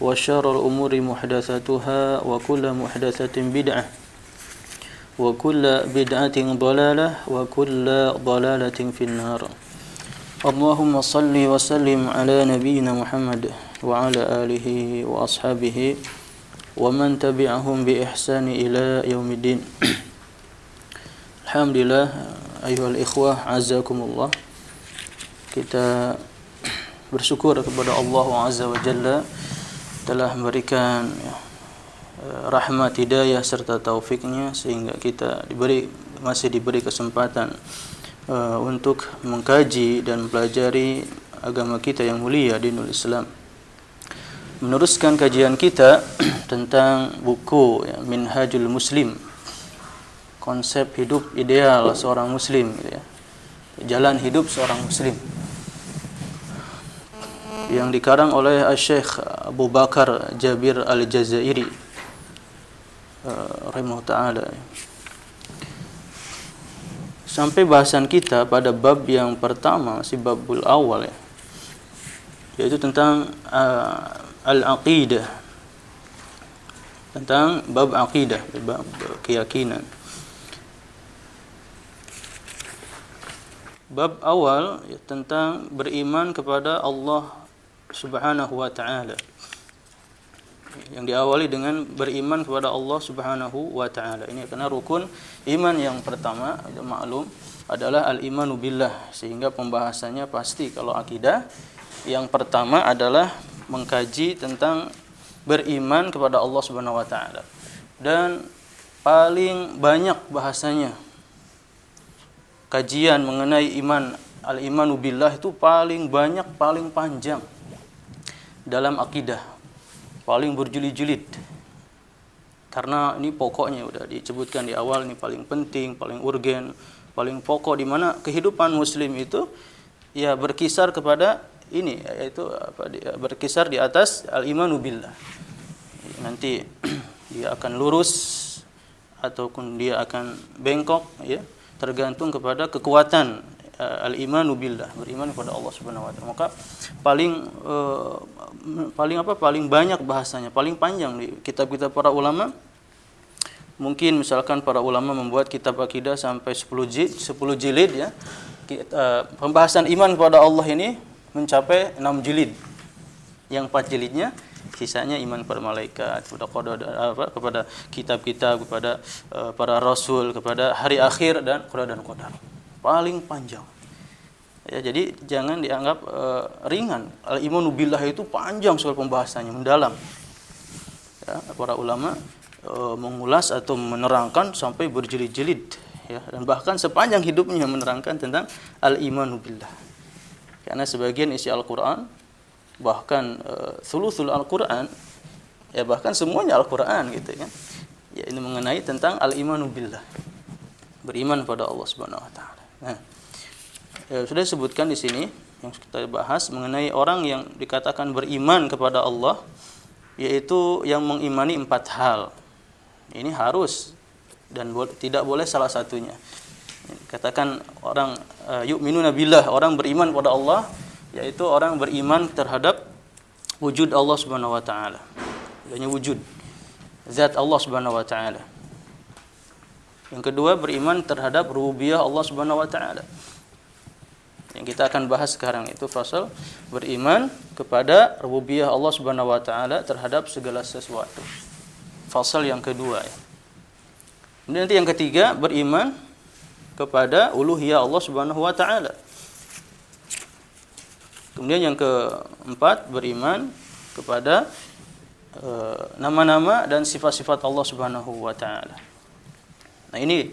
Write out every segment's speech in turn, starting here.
وشر الأمور محدثاتها وكل محدثة بدعة وكل بدعة ضلالة وكل ضلالة في النار. اللهم صل وسلم على نبينا محمد وعلى آله وأصحابه ومن تبعهم بإحسان إلى يوم الدين. الحمد لله أيها الإخوة عزكم الله kita bersyukur kepada Allah Azza wa Jalla telah memberikan ya, rahmat hidayah serta taufiknya sehingga kita diberi masih diberi kesempatan uh, untuk mengkaji dan mempelajari agama kita yang mulia dinul Islam meneruskan kajian kita tentang buku ya, Minhajul Muslim konsep hidup ideal seorang muslim gitu ya. jalan hidup seorang muslim yang dikarang oleh Syekh Abu Bakar Jabir Al-Jazairi. Uh, taala. Sampai bahasan kita pada bab yang pertama si babul awal ya. Yaitu tentang uh, al-aqidah. Tentang bab aqidah bab keyakinan. Bab awal ya, tentang beriman kepada Allah Subhanahu wa taala. Yang diawali dengan beriman kepada Allah Subhanahu wa taala. Ini karena rukun iman yang pertama maklum adalah al-imanu billah sehingga pembahasannya pasti kalau akidah yang pertama adalah mengkaji tentang beriman kepada Allah Subhanahu wa taala. Dan paling banyak bahasanya kajian mengenai iman al-imanu billah itu paling banyak, paling panjang dalam akidah. Paling berjilid-jilid. Karena ini pokoknya udah disebutkan di awal ini paling penting, paling urgen, paling pokok di mana kehidupan muslim itu ya berkisar kepada ini yaitu apa berkisar di atas al-imanu billah. Nanti dia akan lurus ataupun dia akan bengkok ya tergantung kepada kekuatan uh, al-imanu billah, beriman kepada Allah Subhanahu wa taala. Maka paling uh, paling apa? paling banyak bahasanya, paling panjang di kitab-kitab para ulama. Mungkin misalkan para ulama membuat kitab akidah sampai 10 jilid, 10 jilid ya. Uh, pembahasan iman kepada Allah ini mencapai 6 jilid. Yang 4 jilidnya sisanya iman kepada malaikat, kepada qadar apa kepada kitab-kitab, kepada uh, para rasul, kepada hari akhir dan qadar dan qadar. Paling panjang. Ya, jadi jangan dianggap uh, ringan. Al-imanu billah itu panjang soal pembahasannya, mendalam. Ya, para ulama uh, mengulas atau menerangkan sampai berjilid-jilid ya dan bahkan sepanjang hidupnya menerangkan tentang al-imanu billah. Karena sebagian isi Al-Qur'an bahkan uh, thuluthul Al-Qur'an ya bahkan semuanya Al-Qur'an gitu kan. Ya ini mengenai tentang al-imanu billah. Beriman pada Allah Subhanahu wa taala. Nah, ya, sudah disebutkan di sini yang kita bahas mengenai orang yang dikatakan beriman kepada Allah yaitu yang mengimani empat hal. Ini harus dan bo tidak boleh salah satunya. Katakan orang uh, yu'minuna billah, orang beriman kepada Allah, yaitu orang beriman terhadap wujud Allah Subhanahu wa taala. Adanya wujud zat Allah Subhanahu wa taala. Yang kedua beriman terhadap rububiyah Allah Subhanahu wa taala. Yang kita akan bahas sekarang itu fasal beriman kepada rububiyah Allah Subhanahu wa taala terhadap segala sesuatu. Fasal yang kedua ya. Kemudian nanti yang ketiga beriman kepada uluhiyah Allah Subhanahu wa taala. Kemudian yang keempat beriman kepada eh, nama-nama uh, dan sifat-sifat Allah Subhanahu wa taala. Nah, ini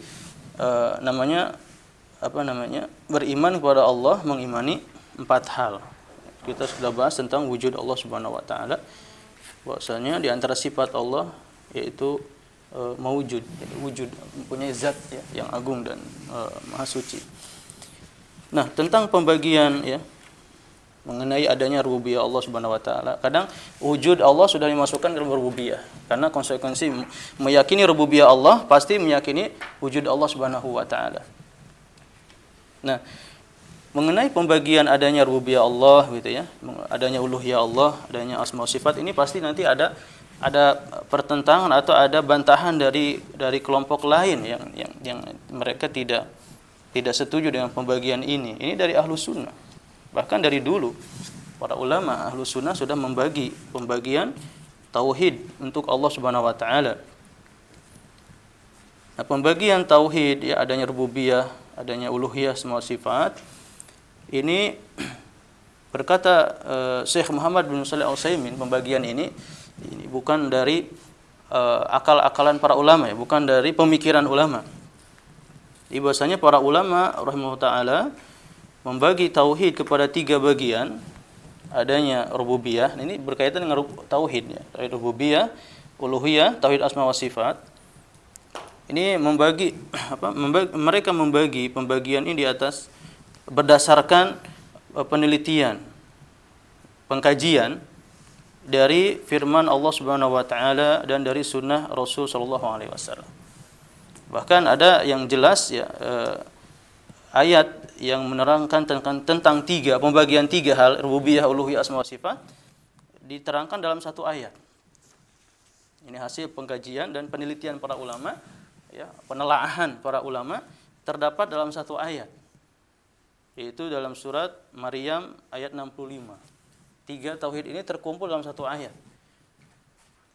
uh, namanya apa namanya? beriman kepada Allah mengimani empat hal. Kita sudah bahas tentang wujud Allah Subhanahu wa taala. Bahwasanya di antara sifat Allah yaitu uh, mewujud, wujud, mempunyai zat ya, yang agung dan uh, maha suci. Nah, tentang pembagian ya mengenai adanya rububiyah Allah Subhanahu wa taala. Kadang wujud Allah sudah dimasukkan ke rububiyah. Karena konsekuensi meyakini rububiyah Allah pasti meyakini wujud Allah Subhanahu wa taala. Nah, mengenai pembagian adanya rububiyah Allah gitu ya, adanya uluhiyah Allah, adanya asma sifat ini pasti nanti ada ada pertentangan atau ada bantahan dari dari kelompok lain yang yang yang mereka tidak tidak setuju dengan pembagian ini. Ini dari ahlu sunnah Bahkan dari dulu para ulama ahlu sunnah sudah membagi pembagian tauhid untuk Allah Subhanahu wa taala. Nah, pembagian tauhid ya adanya rububiyah, adanya uluhiyah semua sifat. Ini berkata uh, Syekh Muhammad bin Shalih Al-Utsaimin pembagian ini ini bukan dari uh, akal-akalan para ulama ya, bukan dari pemikiran ulama. Ibasanya para ulama rahimahullah taala membagi tauhid kepada tiga bagian adanya rububiyah ini berkaitan dengan tauhid ya tauhid rububiyah uluhiyah tauhid asma wa sifat ini membagi apa membagi, mereka membagi pembagian ini di atas berdasarkan uh, penelitian pengkajian dari firman Allah Subhanahu wa taala dan dari sunnah Rasul sallallahu alaihi wasallam bahkan ada yang jelas ya uh, ayat yang menerangkan tentang, tentang tiga pembagian tiga hal rububiyah, uluhiyah, asma wa sifat diterangkan dalam satu ayat. Ini hasil pengkajian dan penelitian para ulama, ya, penelaahan para ulama terdapat dalam satu ayat. Yaitu dalam surat Maryam ayat 65. Tiga tauhid ini terkumpul dalam satu ayat.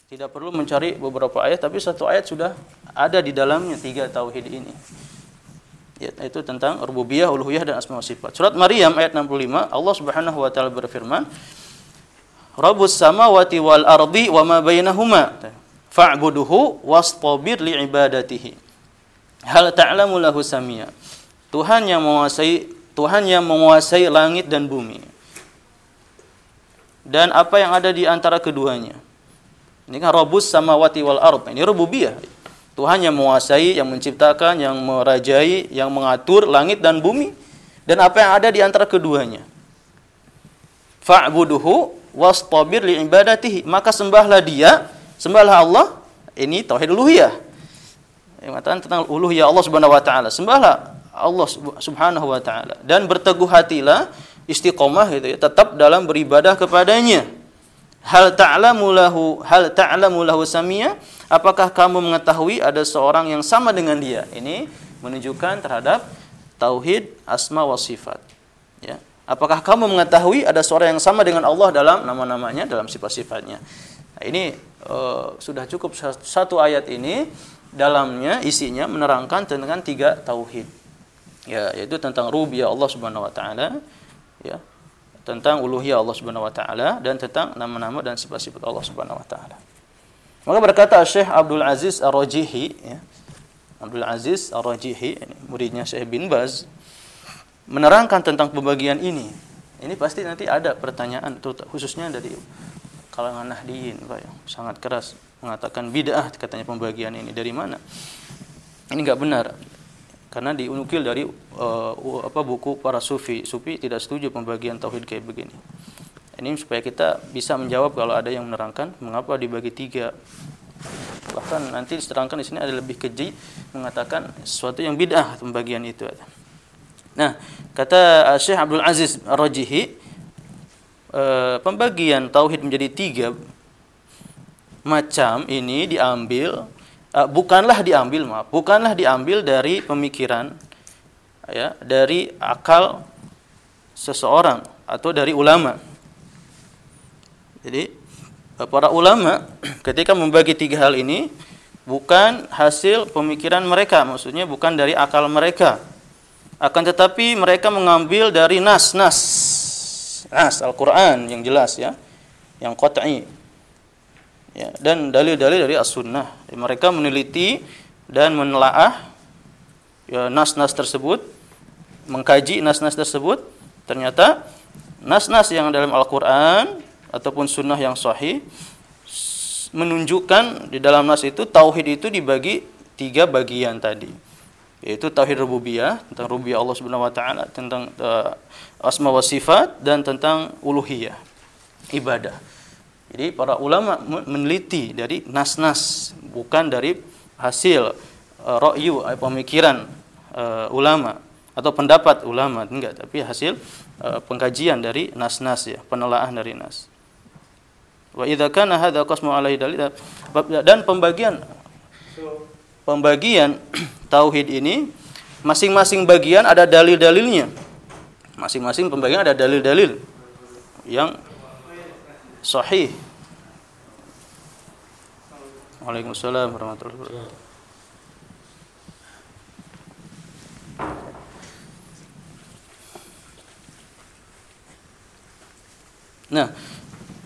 Tidak perlu mencari beberapa ayat, tapi satu ayat sudah ada di dalamnya tiga tauhid ini yaitu tentang rububiyah, uluhiyah dan asma sifat. Surat Maryam ayat 65 Allah Subhanahu wa taala berfirman Rabbus samawati wal ardi wa ma bainahuma fa'buduhu wastabir li ibadatihi. Hal ta'lamu lahu samia. Tuhan yang menguasai Tuhan yang menguasai langit dan bumi. Dan apa yang ada di antara keduanya. Ini kan Rabbus samawati wal ard. Ini rububiyah. Tuhan yang menguasai, yang menciptakan, yang merajai, yang mengatur langit dan bumi dan apa yang ada di antara keduanya. Fa'buduhu wastabir li ibadatihi. Maka sembahlah dia, sembahlah Allah. Ini tauhid uluhiyah. Yang mengatakan tentang uluhiyah Allah Subhanahu wa taala. Sembahlah Allah Subhanahu wa taala dan berteguh hatilah istiqomah gitu ya, tetap dalam beribadah kepadanya. Hal ta'lamu lahu hal ta'lamu lahu samia Apakah kamu mengetahui ada seorang yang sama dengan dia? Ini menunjukkan terhadap tauhid asma wa sifat. Ya. Apakah kamu mengetahui ada seorang yang sama dengan Allah dalam nama-namanya, dalam sifat-sifatnya? Nah, ini uh, sudah cukup satu ayat ini dalamnya isinya menerangkan tentang tiga tauhid. Ya, yaitu tentang rububiyah Allah Subhanahu wa taala, ya, tentang uluhiyah Allah Subhanahu wa taala dan tentang nama-nama dan sifat-sifat Allah Subhanahu wa taala. Maka berkata Syekh Abdul Aziz Ar-Rajihi ya. Abdul Aziz Ar-Rajihi muridnya Syekh bin Baz menerangkan tentang pembagian ini. Ini pasti nanti ada pertanyaan khususnya dari kalangan nahdiyin Pak yang sangat keras mengatakan bid'ah katanya pembagian ini dari mana? Ini enggak benar. Karena diunukil dari uh, apa buku para sufi. Sufi tidak setuju pembagian tauhid kayak begini. Ini supaya kita bisa menjawab kalau ada yang menerangkan mengapa dibagi tiga. Bahkan nanti diterangkan di sini ada lebih keji mengatakan sesuatu yang bid'ah pembagian itu. Nah, kata Syekh Abdul Aziz Ar-Rajihi, eh, pembagian tauhid menjadi tiga macam ini diambil uh, bukanlah diambil maaf bukanlah diambil dari pemikiran ya dari akal seseorang atau dari ulama. Jadi uh, para ulama ketika membagi tiga hal ini bukan hasil pemikiran mereka maksudnya bukan dari akal mereka. Akan tetapi mereka mengambil dari nas nas Al-Qur'an yang jelas ya. Yang qat'i. Ya, dan dalil-dalil dari as-sunnah. Mereka meneliti dan menelaah ya, nas-nas tersebut, mengkaji nas-nas tersebut, ternyata nas-nas yang dalam Al-Qur'an ataupun sunnah yang sahih menunjukkan di dalam nas itu tauhid itu dibagi tiga bagian tadi. Yaitu tauhid rububiyah tentang rububiyah Allah Subhanahu wa taala tentang uh, asma wa sifat dan tentang uluhiyah ibadah jadi para ulama meneliti dari nas-nas bukan dari hasil uh, ra'yu uh, pemikiran uh, ulama atau pendapat ulama enggak tapi hasil uh, pengkajian dari nas-nas ya penelaahan dari nas. Wa idza kana hadza qasmu alaihi dalil dan pembagian pembagian tauhid ini masing-masing bagian ada dalil-dalilnya. Masing-masing pembagian ada dalil-dalil yang sahih Waalaikumsalam warahmatullahi wabarakatuh. Nah,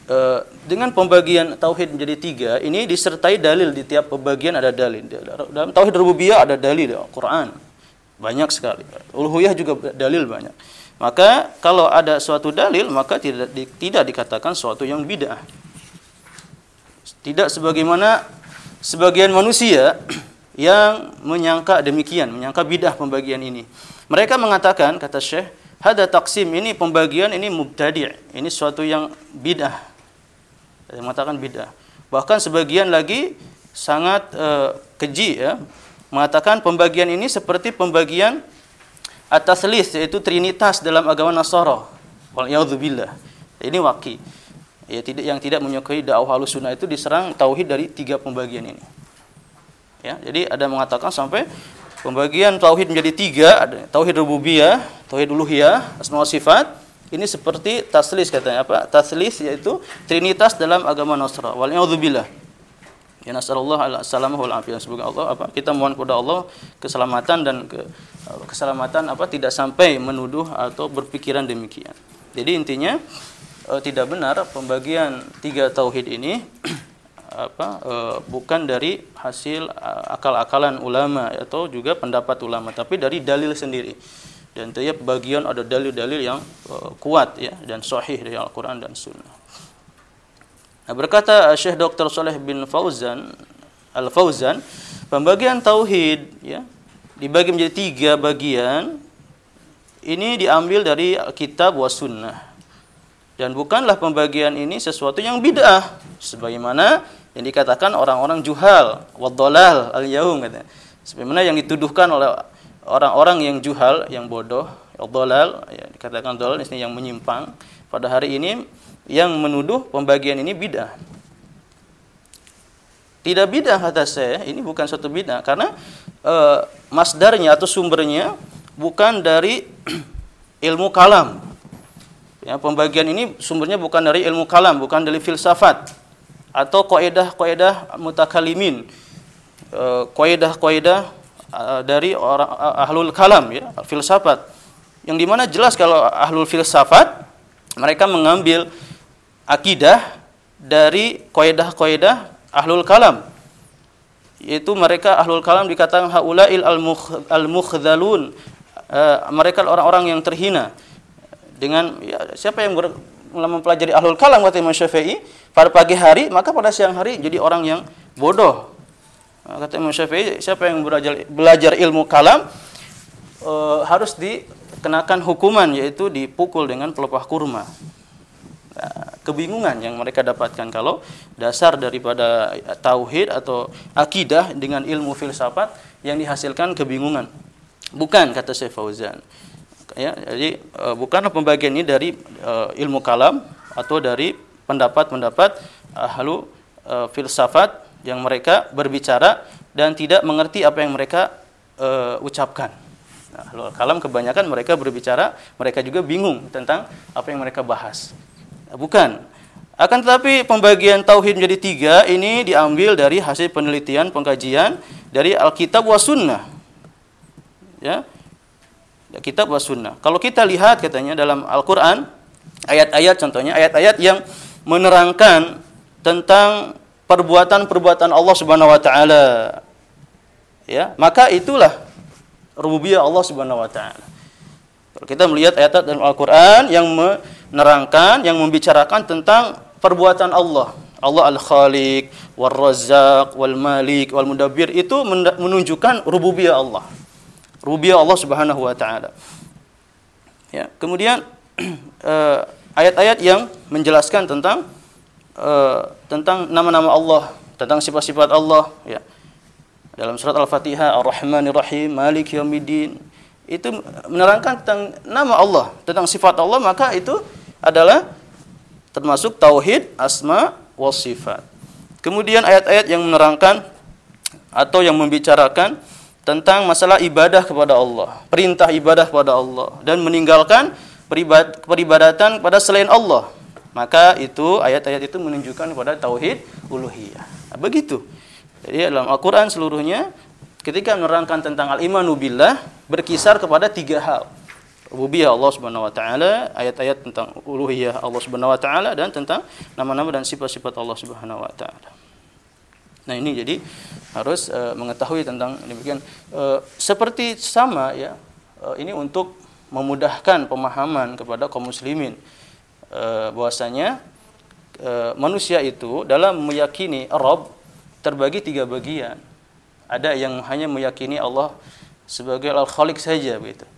e, dengan pembagian tauhid menjadi tiga, ini disertai dalil di tiap pembagian ada dalil. Dalam tauhid rububiyah ada dalil, ya, Quran banyak sekali. Uluhiyah juga dalil banyak. Maka kalau ada suatu dalil, maka tidak tidak dikatakan suatu yang bid'ah. Tidak sebagaimana sebagian manusia yang menyangka demikian, menyangka bidah pembagian ini. Mereka mengatakan kata Syekh, hada taksim ini pembagian ini mubtadi', ini suatu yang bidah. Mengatakan bidah. Bahkan sebagian lagi sangat uh, keji ya, mengatakan pembagian ini seperti pembagian atas list yaitu trinitas dalam agama Nasara. Wal Ini waki ya tidak yang tidak menyukai dakwah sunnah itu diserang tauhid dari tiga pembagian ini. Ya, jadi ada mengatakan sampai pembagian tauhid menjadi tiga, ada tauhid rububiyah, tauhid uluhiyah, asma sifat. Ini seperti taslis katanya apa? Taslis yaitu trinitas dalam agama Nasrani. Wal. Ya nasallallahu ala salamah wal afiyah. Semoga Allah apa? Kita mohon kepada Allah keselamatan dan ke, keselamatan apa tidak sampai menuduh atau berpikiran demikian. Jadi intinya e, tidak benar pembagian tiga tauhid ini apa e, bukan dari hasil akal-akalan ulama atau juga pendapat ulama tapi dari dalil sendiri dan tiap bagian ada dalil-dalil yang e, kuat ya dan sahih dari Al-Qur'an dan Sunnah. Berkata Syekh Dr. Saleh bin Fauzan Al-Fauzan, pembagian tauhid ya dibagi menjadi tiga bagian ini diambil dari kitab wa sunnah dan bukanlah pembagian ini sesuatu yang bid'ah sebagaimana yang dikatakan orang-orang juhal wadolal al yaum katanya sebagaimana yang dituduhkan oleh orang-orang yang juhal yang bodoh wadolal ya dikatakan dolal ini yang menyimpang pada hari ini yang menuduh pembagian ini bid'ah tidak bid'ah kata saya ini bukan suatu bid'ah karena e, masdarnya atau sumbernya bukan dari ilmu kalam Ya, pembagian ini sumbernya bukan dari ilmu kalam, bukan dari filsafat atau kaidah-kaidah mutakalimin. Eh, kaidah-kaidah eh, dari orang ahlul kalam ya, filsafat. Yang di mana jelas kalau ahlul filsafat mereka mengambil akidah dari kaidah-kaidah ahlul kalam. Yaitu mereka ahlul kalam dikatakan haulail al-mukhdhalun mereka orang-orang yang terhina. Dengan ya, siapa yang ber, mempelajari ahlul kalam kata Imam Syafi'i pada pagi hari maka pada siang hari jadi orang yang bodoh. Nah, kata Imam Syafi'i siapa yang belajar belajar ilmu kalam e, harus dikenakan hukuman yaitu dipukul dengan pelepah kurma kebingungan yang mereka dapatkan kalau dasar daripada tauhid atau akidah dengan ilmu filsafat yang dihasilkan kebingungan bukan kata Syekh Fauzan Ya, jadi uh, bukanlah pembagian ini dari uh, ilmu kalam atau dari pendapat-pendapat ahlu uh, filsafat yang mereka berbicara dan tidak mengerti apa yang mereka uh, ucapkan. Nah, kalam kebanyakan mereka berbicara, mereka juga bingung tentang apa yang mereka bahas. Bukan. Akan tetapi pembagian tauhid menjadi tiga ini diambil dari hasil penelitian pengkajian dari Alkitab wa Sunnah. Ya, kitab was sunnah. Kalau kita lihat katanya dalam Al-Qur'an ayat-ayat contohnya ayat-ayat yang menerangkan tentang perbuatan-perbuatan Allah Subhanahu wa taala. Ya, maka itulah rububiyah Allah Subhanahu wa taala. Kalau kita melihat ayat dalam Al-Qur'an yang menerangkan, yang membicarakan tentang perbuatan Allah, Allah Al-Khaliq, Wal-Razzaq, Wal-Malik, Wal-Mudabbir itu menunjukkan rububiyah Allah rububiyah Allah Subhanahu wa taala. Ya, kemudian eh, ayat-ayat yang menjelaskan tentang uh, tentang nama-nama Allah, tentang sifat-sifat Allah, ya. Dalam surat Al-Fatihah, Ar-Rahmanir Rahim, Malik Yaumiddin, itu menerangkan tentang nama Allah, tentang sifat Allah, maka itu adalah termasuk tauhid asma wa sifat. Kemudian ayat-ayat yang menerangkan atau yang membicarakan tentang masalah ibadah kepada Allah, perintah ibadah kepada Allah dan meninggalkan peribadatan kepada selain Allah. Maka itu ayat-ayat itu menunjukkan kepada tauhid uluhiyah. Nah, begitu. Jadi dalam Al-Qur'an seluruhnya ketika menerangkan tentang al-imanu billah berkisar kepada tiga hal. Rububiyah Allah Subhanahu wa taala, ayat-ayat tentang uluhiyah Allah Subhanahu wa taala dan tentang nama-nama dan sifat-sifat Allah Subhanahu wa taala. Nah, ini jadi harus uh, mengetahui tentang demikian. Uh, seperti sama ya uh, ini untuk memudahkan pemahaman kepada kaum muslimin. Uh, bahwasanya uh, manusia itu dalam meyakini Rabb terbagi tiga bagian. Ada yang hanya meyakini Allah sebagai al-khaliq saja begitu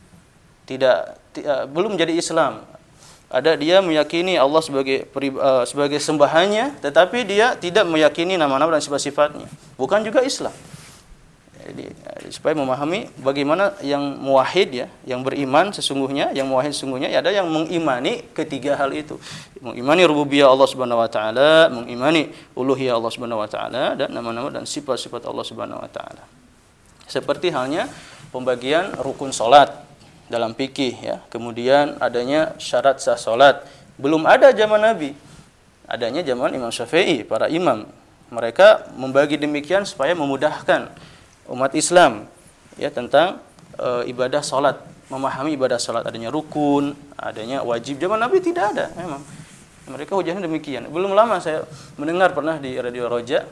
tidak uh, belum jadi Islam. Ada dia meyakini Allah sebagai uh, sebagai sembahannya tetapi dia tidak meyakini nama-nama dan sifat-sifatnya. Bukan juga Islam. Jadi eh, supaya memahami bagaimana yang muwahhid ya yang beriman sesungguhnya yang muwahhid sesungguhnya ya ada yang mengimani ketiga hal itu. Mengimani rububiyah Allah Subhanahu wa taala mengimani uluhiyah Allah Subhanahu wa taala dan nama-nama dan sifat-sifat Allah Subhanahu wa taala. Seperti halnya pembagian rukun salat dalam fikih ya. Kemudian adanya syarat sah salat. Belum ada zaman Nabi. Adanya zaman Imam Syafi'i, para imam. Mereka membagi demikian supaya memudahkan umat Islam ya tentang e, ibadah salat, memahami ibadah salat adanya rukun, adanya wajib. Zaman Nabi tidak ada memang. Mereka hujahnya demikian. Belum lama saya mendengar pernah di Radio Roja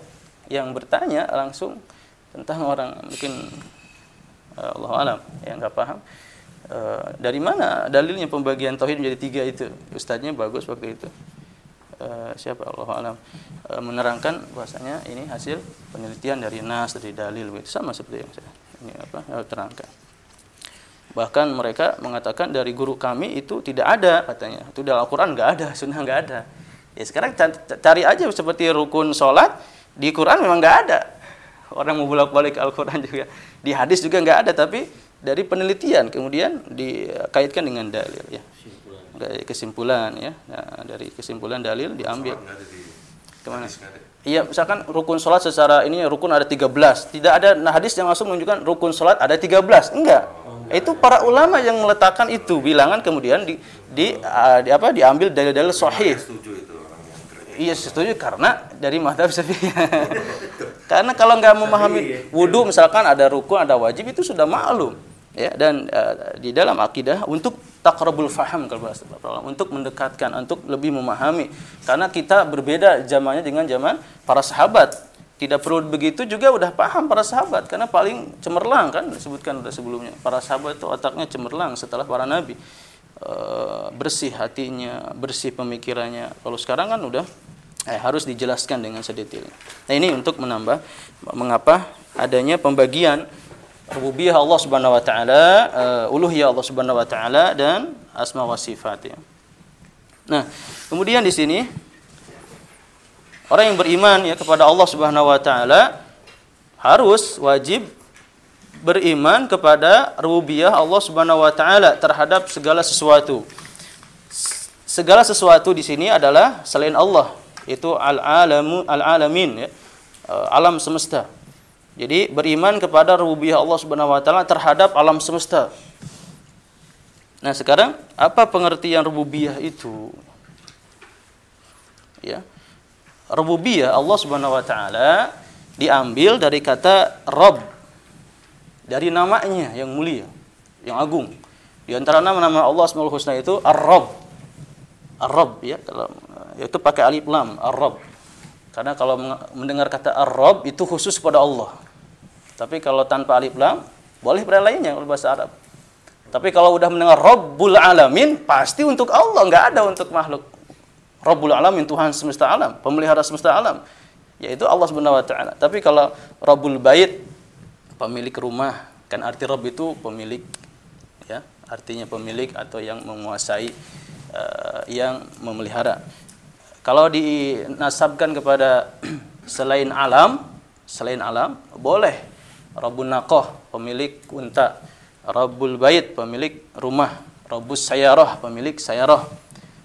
yang bertanya langsung tentang orang mungkin eh, Allah alam yang nggak paham Eh, dari mana dalilnya pembagian tauhid menjadi tiga itu? Ustadznya bagus waktu itu. Uh, siapa? Allah alam. Uh, menerangkan bahasanya ini hasil penelitian dari nas dari dalil itu sama seperti yang saya ini apa terangkan. Bahkan mereka mengatakan dari guru kami itu tidak ada katanya. Itu dalam Al-Quran nggak ada sunnah nggak ada. Ya sekarang cari aja seperti rukun sholat di Quran memang nggak ada. Orang mau bolak balik Al-Quran juga. Di hadis juga nggak ada tapi dari penelitian kemudian dikaitkan dengan dalil ya. Dari kesimpulan ya. Nah, dari kesimpulan dalil diambil. Ke mana? iya misalkan rukun sholat secara ini rukun ada 13 tidak ada nah hadis yang langsung menunjukkan rukun sholat ada 13 enggak. Itu para ulama yang meletakkan itu bilangan kemudian di, di, uh, di apa diambil dalil-dalil sahih. Iya setuju karena dari madhab syafi'i. karena kalau nggak memahami iya. wudhu misalkan ada rukun ada wajib itu sudah maklum ya dan uh, di dalam akidah untuk takrabul faham kalau bahasa untuk mendekatkan untuk lebih memahami. Karena kita berbeda zamannya dengan zaman para sahabat. Tidak perlu begitu juga udah paham para sahabat karena paling cemerlang kan disebutkan udah sebelumnya. Para sahabat itu otaknya cemerlang setelah para nabi. E, bersih hatinya bersih pemikirannya. Kalau sekarang kan udah eh, harus dijelaskan dengan sedetail nah ini untuk menambah mengapa adanya pembagian rububiyah Allah Subhanahu wa taala, uh, uluhiyah Allah Subhanahu wa taala dan asma wa sifat ya. Nah, kemudian di sini orang yang beriman ya kepada Allah Subhanahu wa taala harus wajib beriman kepada rububiyah Allah Subhanahu wa taala terhadap segala sesuatu. Segala sesuatu di sini adalah selain Allah, itu al-alamu al-alamin ya. Eh, alam semesta. Jadi beriman kepada rububiyah Allah Subhanahu wa taala terhadap alam semesta. Nah, sekarang apa pengertian rububiyah itu? Ya. Rububiyah Allah Subhanahu wa taala diambil dari kata Rabb dari namanya yang mulia, yang agung. Di antara nama-nama Allah Subhanahu Husna itu Ar-Rabb. Ar-Rabb ya, kalau yaitu pakai alif lam, Ar-Rabb. Karena kalau mendengar kata Ar-Rabb itu khusus pada Allah. Tapi kalau tanpa alif lam, boleh pada lainnya kalau bahasa Arab. Tapi kalau udah mendengar Rabbul Alamin, pasti untuk Allah, nggak ada untuk makhluk. Rabbul Alamin, Tuhan semesta alam, pemelihara semesta alam. Yaitu Allah Subhanahu wa taala. Tapi kalau Rabbul Bait, pemilik rumah kan arti Rob itu pemilik ya artinya pemilik atau yang menguasai uh, yang memelihara kalau dinasabkan kepada selain alam selain alam boleh Rabbun Naqah pemilik unta Rabbul Bait pemilik rumah Rabbus Sayarah pemilik sayarah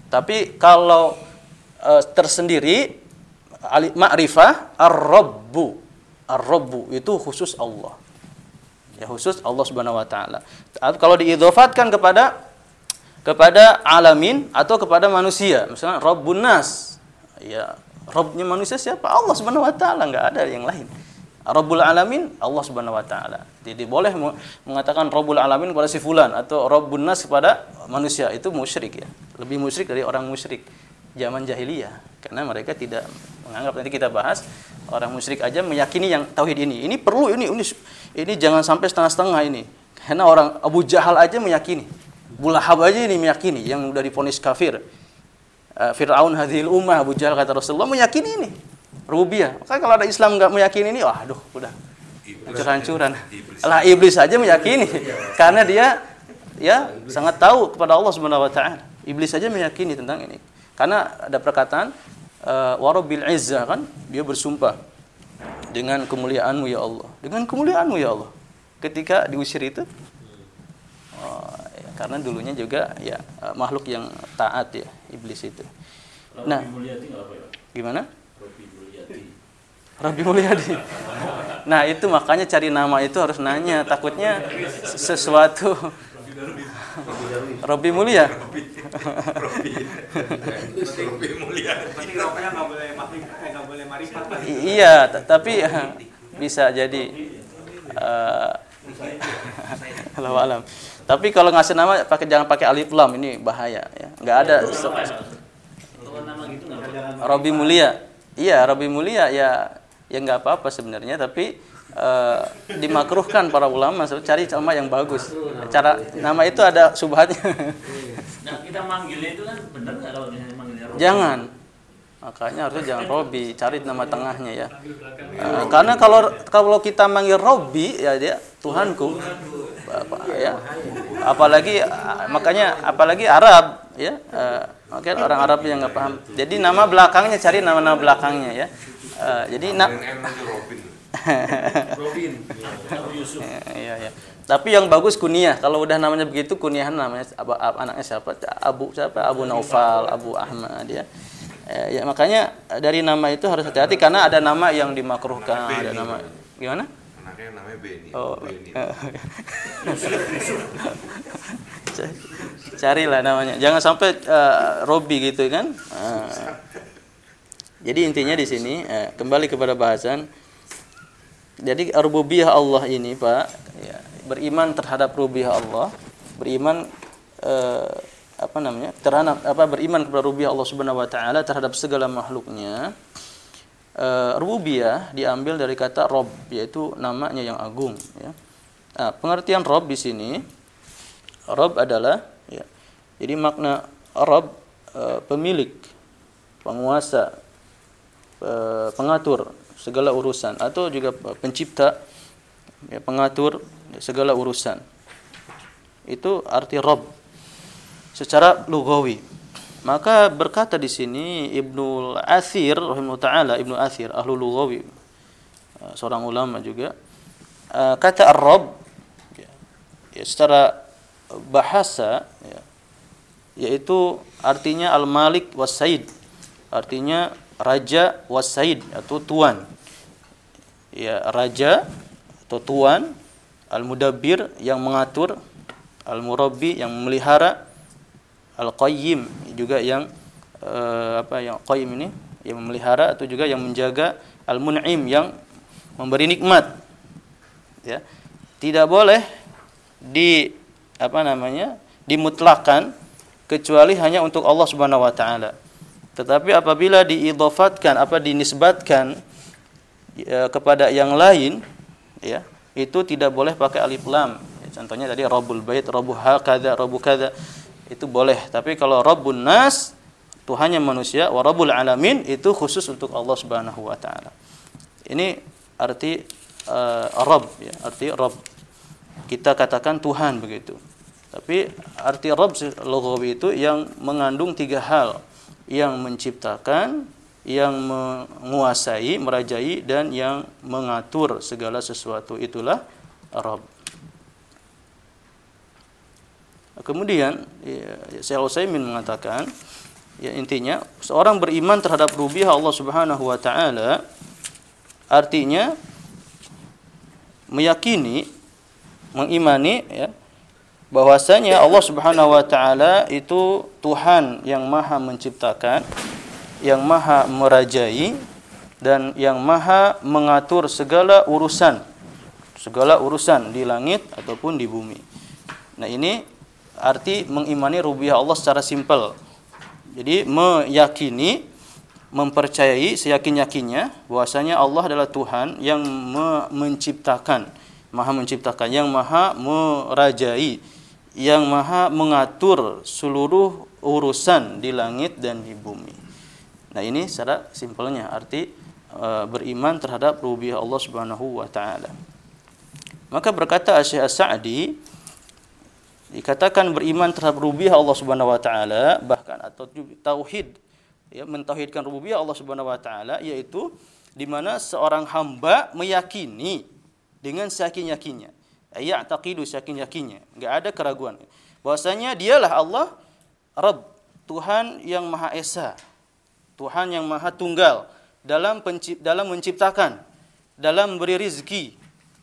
tapi kalau uh, tersendiri ma'rifah ar-rabbu ar-rabbu itu khusus Allah ya khusus Allah Subhanahu wa taala. Kalau diidhofatkan kepada kepada alamin atau kepada manusia, misalnya Rabbun nas. Ya, Rabbnya manusia siapa? Allah Subhanahu wa taala, enggak ada yang lain. Rabbul alamin Allah Subhanahu wa taala. Jadi boleh mengatakan Rabbul alamin kepada si fulan atau Rabbun nas kepada manusia itu musyrik ya. Lebih musyrik dari orang musyrik zaman jahiliyah karena mereka tidak menganggap nanti kita bahas orang musyrik aja meyakini yang tauhid ini. Ini perlu ini ini ini jangan sampai setengah-setengah ini. Karena orang Abu Jahal aja meyakini. Bulahab aja ini meyakini yang udah difonis kafir. Uh, Fir'aun hadhil ummah Abu Jahal kata Rasulullah meyakini ini. Rububiyah. Maka kalau ada Islam nggak meyakini ini, wah aduh udah hancur-hancuran. Lah iblis saja meyakini karena dia ya sangat tahu kepada Allah Subhanahu wa taala. Iblis saja meyakini tentang ini. Karena ada perkataan uh, warabil izzah kan dia bersumpah dengan kemuliaanmu ya Allah dengan kemuliaanmu ya Allah ketika diusir itu oh, ya, karena dulunya juga ya uh, makhluk yang taat ya iblis itu nah ya? gimana Rabbi Mulyadi nah itu makanya cari nama itu harus nanya takutnya sesuatu Robi mulia. Robi mulia. Iya, tapi bisa jadi uh, alam. Tapi kalau ngasih nama pakai jangan pakai alif lam ini bahaya ya. Enggak ada Robi mulia. Iya, Robi mulia ya ya nggak apa-apa sebenarnya tapi uh, dimakruhkan para ulama cari nama yang bagus. Cara nama itu ada subhatnya. nah, kita manggilnya itu kan benar nggak kalau manggilnya Robi? Jangan. Makanya harusnya jangan Robi, cari nama tengahnya ya. Uh, karena kalau kalau kita manggil Robi ya dia Tuhanku. Bapak ya. Apalagi makanya apalagi Arab ya. Uh, Oke, okay, orang Arab yang nggak paham. Jadi nama belakangnya cari nama-nama belakangnya ya. Uh, jadi nak Robin. Iya, iya. Tapi yang bagus kunyah. Kalau udah namanya begitu kunyahan namanya abu, anaknya siapa? Abu siapa? Abu Naufal, Abu Ahmad ya. Eh, ya makanya dari nama itu harus hati-hati karena ada nama yang dimakruhkan, ada nama gimana? Anaknya namanya Beni. Oh, Beni. Carilah namanya. Jangan sampai uh, Robi gitu kan. Uh, jadi intinya di sini uh, kembali kepada bahasan jadi rububiyah Allah ini, Pak, ya, beriman terhadap rububiyah Allah, beriman eh, apa namanya? terhadap apa beriman kepada rububiyah Allah Subhanahu wa taala terhadap segala makhluknya. Eh, rububiyah diambil dari kata Rob, yaitu namanya yang agung, ya. Nah, pengertian Rob di sini Rob adalah ya. Jadi makna Rob e, pemilik, penguasa, pengatur segala urusan atau juga pencipta ya, pengatur segala urusan. Itu arti Rob. Secara lugawi maka berkata di sini Ibnu Athir rahimahullah taala Ibnu Athir ahlu lugawi eh, seorang ulama juga. Eh, kata Ar-Rabb ya, secara bahasa ya, yaitu artinya al-malik was-said artinya raja was-said atau tuan. Ya raja atau tuan al-mudabbir yang mengatur al-murabbi yang memelihara al-qayyim juga yang uh, apa yang qayyim ini yang memelihara atau juga yang menjaga al-mun'im yang memberi nikmat. Ya tidak boleh di apa namanya dimutlakan kecuali hanya untuk Allah Subhanahu wa taala tetapi apabila diidhafatkan apa dinisbatkan ya, kepada yang lain ya itu tidak boleh pakai alif lam ya, contohnya tadi rabbul bait rabbu hakadha rabbu kadza itu boleh. Tapi kalau Rabbun Nas Tuhannya manusia wa Rabbul Alamin itu khusus untuk Allah Subhanahu wa taala. Ini arti uh, Rabb ya, arti Rabb. Kita katakan Tuhan begitu. Tapi arti Rabb lughawi itu yang mengandung tiga hal, yang menciptakan, yang menguasai, merajai dan yang mengatur segala sesuatu itulah Rabb. Kemudian ya, Syekh Utsaimin mengatakan ya intinya seorang beriman terhadap rububiyah Allah Subhanahu wa taala artinya meyakini mengimani ya bahwasanya Allah Subhanahu wa taala itu Tuhan yang Maha menciptakan, yang Maha merajai dan yang Maha mengatur segala urusan segala urusan di langit ataupun di bumi. Nah, ini arti mengimani rububiyah Allah secara simpel. Jadi meyakini, mempercayai seyakin-yakinnya bahwasanya Allah adalah Tuhan yang me menciptakan, Maha menciptakan, yang Maha merajai, yang Maha mengatur seluruh urusan di langit dan di bumi. Nah, ini secara simpelnya arti e, beriman terhadap rububiyah Allah Subhanahu wa taala. Maka berkata Syekh As-Sa'di, dikatakan beriman terhadap rububiyah Allah Subhanahu wa taala bahkan atau tauhid ya mentauhidkan rububiyah Allah Subhanahu wa taala yaitu di mana seorang hamba meyakini dengan yakin-yakinnya ya taqidu yakin-yakinnya enggak ada keraguan bahwasanya dialah Allah Rabb Tuhan yang Maha Esa Tuhan yang Maha Tunggal dalam pencipt, dalam menciptakan dalam memberi rizki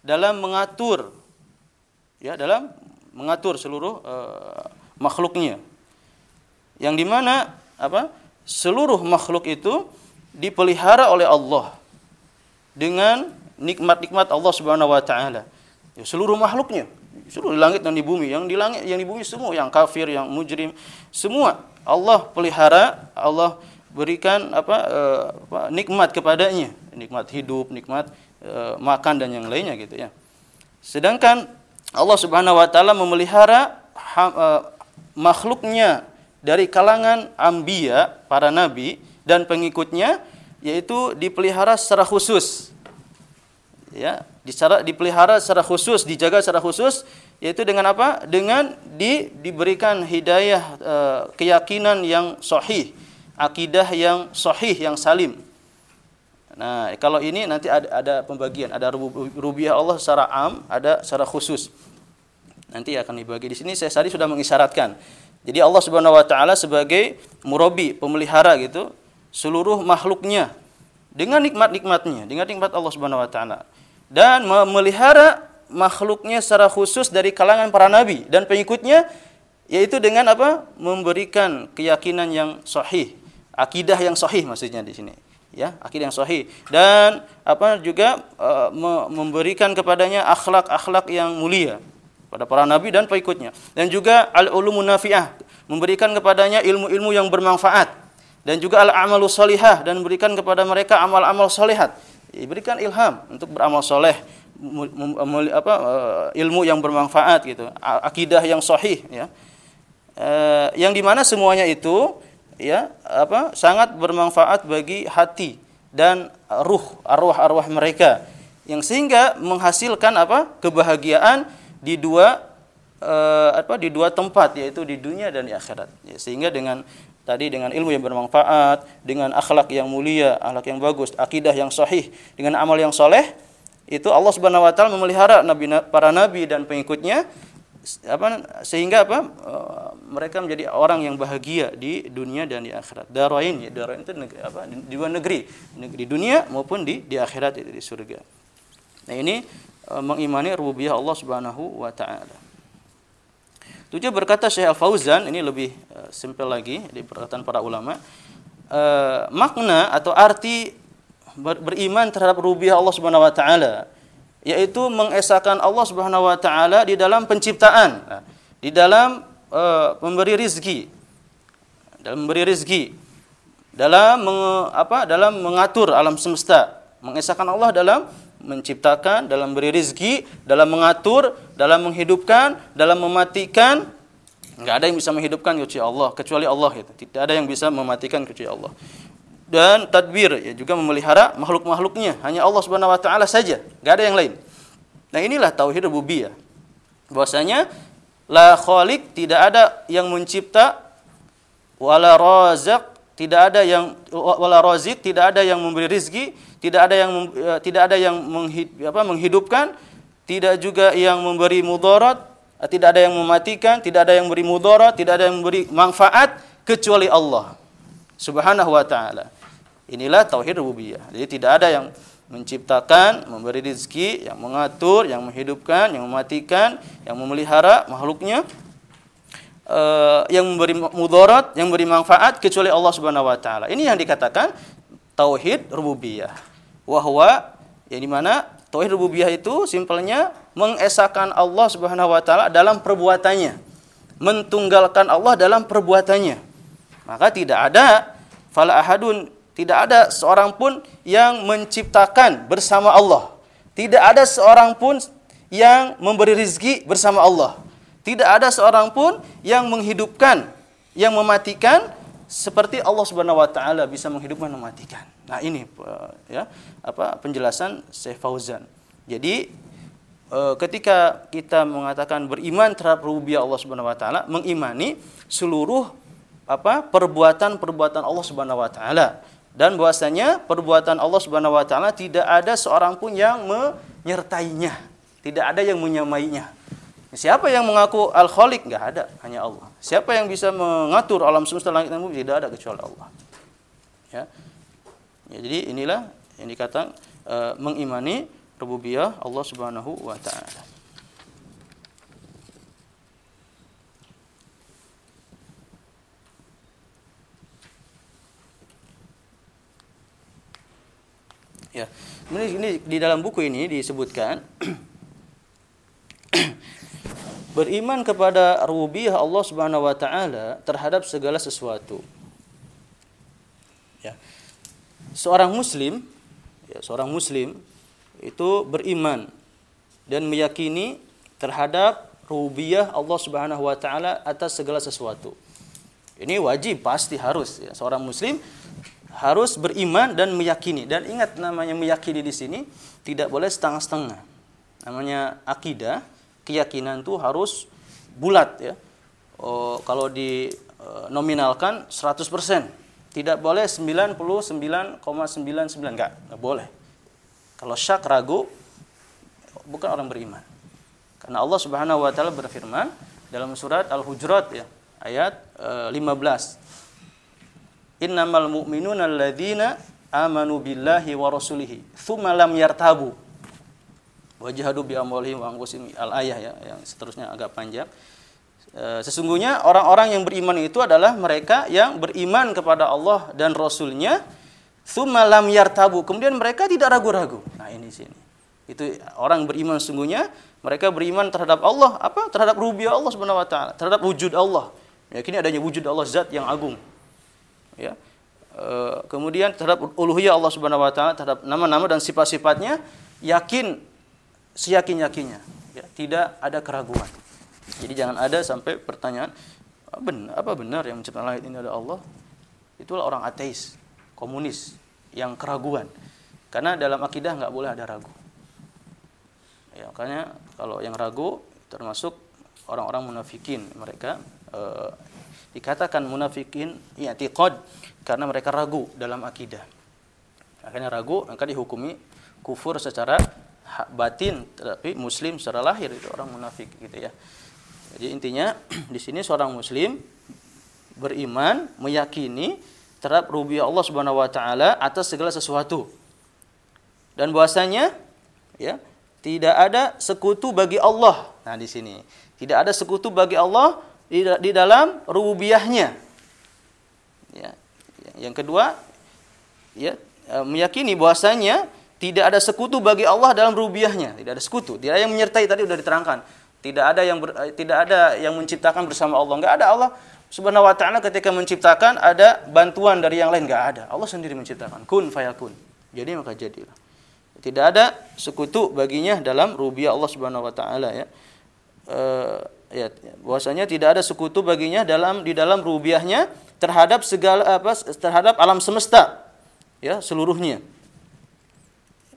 dalam mengatur ya dalam mengatur seluruh uh, makhluknya. Yang di mana apa? Seluruh makhluk itu dipelihara oleh Allah dengan nikmat-nikmat Allah Subhanahu wa taala. Ya, seluruh makhluknya, seluruh di langit dan di bumi, yang di langit, yang di bumi semua, yang kafir, yang mujrim, semua. Allah pelihara, Allah berikan apa, uh, apa nikmat kepadanya, nikmat hidup, nikmat uh, makan dan yang lainnya gitu ya. Sedangkan Allah Subhanahu wa taala memelihara uh, makhluknya dari kalangan ambia, para nabi dan pengikutnya yaitu dipelihara secara khusus. Ya, dicara dipelihara secara khusus, dijaga secara khusus yaitu dengan apa? Dengan di, diberikan hidayah uh, keyakinan yang sahih, akidah yang sahih yang salim. Nah, kalau ini nanti ada, ada pembagian, ada rububiyah Allah secara am, ada secara khusus. Nanti akan dibagi di sini saya tadi sudah mengisyaratkan. Jadi Allah Subhanahu wa taala sebagai murabi, pemelihara gitu seluruh makhluknya dengan nikmat-nikmatnya, dengan nikmat Allah Subhanahu wa taala. Dan memelihara makhluknya secara khusus dari kalangan para nabi dan pengikutnya yaitu dengan apa? memberikan keyakinan yang sahih, akidah yang sahih maksudnya di sini ya akidah yang sahih. Dan apa juga uh, memberikan kepadanya akhlak-akhlak yang mulia pada para nabi dan pengikutnya. Dan juga al-ulumun nafi'ah memberikan kepadanya ilmu-ilmu yang bermanfaat. Dan juga al-amalu salihah dan memberikan kepada mereka amal-amal solehat diberikan ilham untuk beramal soleh apa eh, ilmu yang bermanfaat gitu akidah yang sahih ya. Uh, yang di mana semuanya itu ya apa sangat bermanfaat bagi hati dan ruh arwah-arwah mereka. Yang sehingga menghasilkan apa kebahagiaan di dua uh, apa di dua tempat yaitu di dunia dan di akhirat. Ya, sehingga dengan tadi dengan ilmu yang bermanfaat dengan akhlak yang mulia akhlak yang bagus akidah yang sahih dengan amal yang soleh itu Allah Subhanahu Wa Taala memelihara nabi para nabi dan pengikutnya apa sehingga apa uh, mereka menjadi orang yang bahagia di dunia dan di akhirat. Darain ya, darain itu negeri, apa di, dua negeri, negeri dunia maupun di di akhirat itu di surga. Nah, ini uh, mengimani rububiyah Allah Subhanahu wa taala. Tujuh berkata Syekh Al-Fauzan ini lebih uh, simpel lagi di perkataan para ulama. Uh, makna atau arti ber, beriman terhadap rububiyah Allah Subhanahu wa taala yaitu mengesahkan Allah Subhanahu wa taala di dalam penciptaan, nah, di dalam memberi rizki, dalam memberi rizki, dalam apa? dalam mengatur alam semesta, mengesahkan Allah dalam menciptakan, dalam beri rizki, dalam mengatur, dalam menghidupkan, dalam mematikan. Enggak ada yang bisa menghidupkan kecuali Allah, kecuali Allah itu. Tidak ada yang bisa mematikan kecuali Allah dan tadbir ya juga memelihara makhluk-makhluknya hanya Allah Subhanahu wa taala saja nggak ada yang lain nah inilah tauhid rububiyah bahwasanya la khaliq tidak ada yang mencipta wala razaq tidak ada yang wala razik tidak ada yang memberi rizki tidak ada yang ya, tidak ada yang menghidupkan tidak juga yang memberi mudarat tidak ada yang mematikan tidak ada yang memberi mudarat tidak ada yang memberi manfaat kecuali Allah subhanahu wa taala Inilah tauhid rububiyah. Jadi tidak ada yang menciptakan, memberi rezeki, yang mengatur, yang menghidupkan, yang mematikan, yang memelihara makhluknya, uh, yang memberi mudarat, yang memberi manfaat kecuali Allah Subhanahu wa taala. Ini yang dikatakan tauhid rububiyah. Wahwa yang di mana tauhid rububiyah itu simpelnya mengesahkan Allah Subhanahu wa taala dalam perbuatannya, mentunggalkan Allah dalam perbuatannya. Maka tidak ada fala ahadun tidak ada seorang pun yang menciptakan bersama Allah. Tidak ada seorang pun yang memberi rizki bersama Allah. Tidak ada seorang pun yang menghidupkan, yang mematikan seperti Allah Subhanahu wa taala bisa menghidupkan dan mematikan. Nah, ini ya apa penjelasan Syekh Fauzan. Jadi eh, ketika kita mengatakan beriman terhadap rububiyah Allah Subhanahu wa taala, mengimani seluruh apa perbuatan-perbuatan Allah Subhanahu wa taala dan bahwasanya perbuatan Allah Subhanahu wa taala tidak ada seorang pun yang menyertainya, tidak ada yang menyamainya. Siapa yang mengaku Al-Khaliq? Enggak ada, hanya Allah. Siapa yang bisa mengatur alam semesta langit dan bumi? Tidak ada kecuali Allah. Ya. ya jadi inilah yang dikatakan uh, mengimani rububiyah Allah Subhanahu wa taala. Ya. Ini, ini di dalam buku ini disebutkan beriman kepada rububiyah Allah Subhanahu wa taala terhadap segala sesuatu. Ya. Seorang muslim, ya, seorang muslim itu beriman dan meyakini terhadap rububiyah Allah Subhanahu wa taala atas segala sesuatu. Ini wajib pasti harus ya. Seorang muslim harus beriman dan meyakini. Dan ingat namanya meyakini di sini tidak boleh setengah-setengah. Namanya akidah, keyakinan itu harus bulat ya. Oh, kalau di e, nominalkan 100%. Tidak boleh 99,99 enggak, enggak boleh. Kalau syak ragu bukan orang beriman. Karena Allah Subhanahu wa taala berfirman dalam surat Al-Hujurat ya, ayat e, 15 innamal mu'minuna alladzina amanu billahi wa rasulihi thumma lam yartabu wajhadu bi amwalihim wa anfusihim al ayah ya yang seterusnya agak panjang. E, sesungguhnya orang-orang yang beriman itu adalah mereka yang beriman kepada Allah dan rasulnya thumma lam yartabu. Kemudian mereka tidak ragu-ragu. Nah ini sini. Itu orang beriman sesungguhnya mereka beriman terhadap Allah apa? Terhadap rububiyah Allah Subhanahu wa taala terhadap wujud Allah. Yakini adanya wujud Allah zat yang agung. Ya. E, kemudian terhadap uluhiyah Allah Subhanahu wa taala terhadap nama-nama dan sifat-sifatnya yakin seyakin-yakinnya. Ya tidak ada keraguan. Jadi jangan ada sampai pertanyaan benar apa benar yang menciptakan langit ini adalah Allah? Itulah orang ateis komunis yang keraguan. Karena dalam akidah nggak boleh ada ragu. Ya makanya kalau yang ragu termasuk orang-orang munafikin mereka e, dikatakan munafikin i'tiqad karena mereka ragu dalam akidah. Akhirnya ragu maka dihukumi kufur secara batin tapi muslim secara lahir itu orang munafik gitu ya. Jadi intinya di sini seorang muslim beriman, meyakini terhadap rububiyah Allah Subhanahu wa taala atas segala sesuatu. Dan bahwasanya ya, tidak ada sekutu bagi Allah. Nah, di sini tidak ada sekutu bagi Allah di, dalam rububiyahnya. Ya. Yang kedua, ya, e, meyakini bahwasanya tidak ada sekutu bagi Allah dalam rububiyahnya, tidak ada sekutu. Tidak ada yang menyertai tadi sudah diterangkan. Tidak ada yang ber, eh, tidak ada yang menciptakan bersama Allah. Enggak ada Allah Subhanahu wa taala ketika menciptakan ada bantuan dari yang lain enggak ada. Allah sendiri menciptakan. Kun fayakun. Jadi maka jadilah. Tidak ada sekutu baginya dalam rububiyah Allah Subhanahu wa taala ya. E, ya bahwasanya tidak ada sekutu baginya dalam di dalam rububiyahnya terhadap segala apa terhadap alam semesta ya seluruhnya.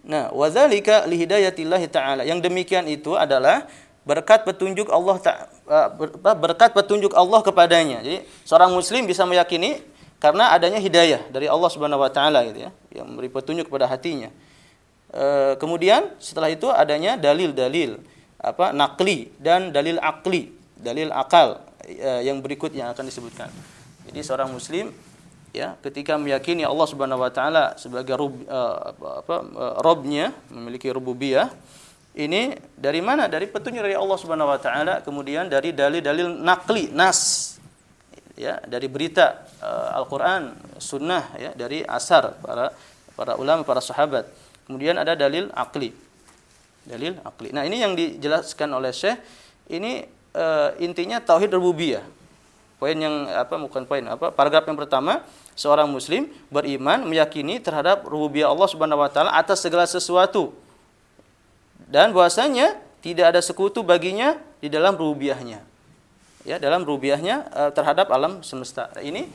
Nah, wadzalika lihidayatillah taala. Yang demikian itu adalah berkat petunjuk Allah eh, berkat petunjuk Allah kepadanya. Jadi seorang muslim bisa meyakini karena adanya hidayah dari Allah Subhanahu wa taala gitu ya, yang memberi petunjuk kepada hatinya. E, kemudian setelah itu adanya dalil-dalil apa nakli dan dalil akli, dalil akal e, yang berikut yang akan disebutkan. Jadi seorang muslim ya ketika meyakini Allah Subhanahu wa taala sebagai rub, e, apa, robnya memiliki rububiyah ini dari mana? Dari petunjuk dari Allah Subhanahu wa taala, kemudian dari dalil-dalil nakli, nas. Ya, dari berita uh, Al-Qur'an, sunnah ya, dari asar para para ulama, para sahabat. Kemudian ada dalil akli. Dalil akli. Nah, ini yang dijelaskan oleh Syekh ini uh, intinya tauhid rububiyah. Poin yang apa bukan poin apa paragraf yang pertama seorang muslim beriman meyakini terhadap rububiyah Allah Subhanahu wa taala atas segala sesuatu dan bahwasanya tidak ada sekutu baginya di dalam rububiyahnya. Ya, dalam rububiyahnya uh, terhadap alam semesta. Ini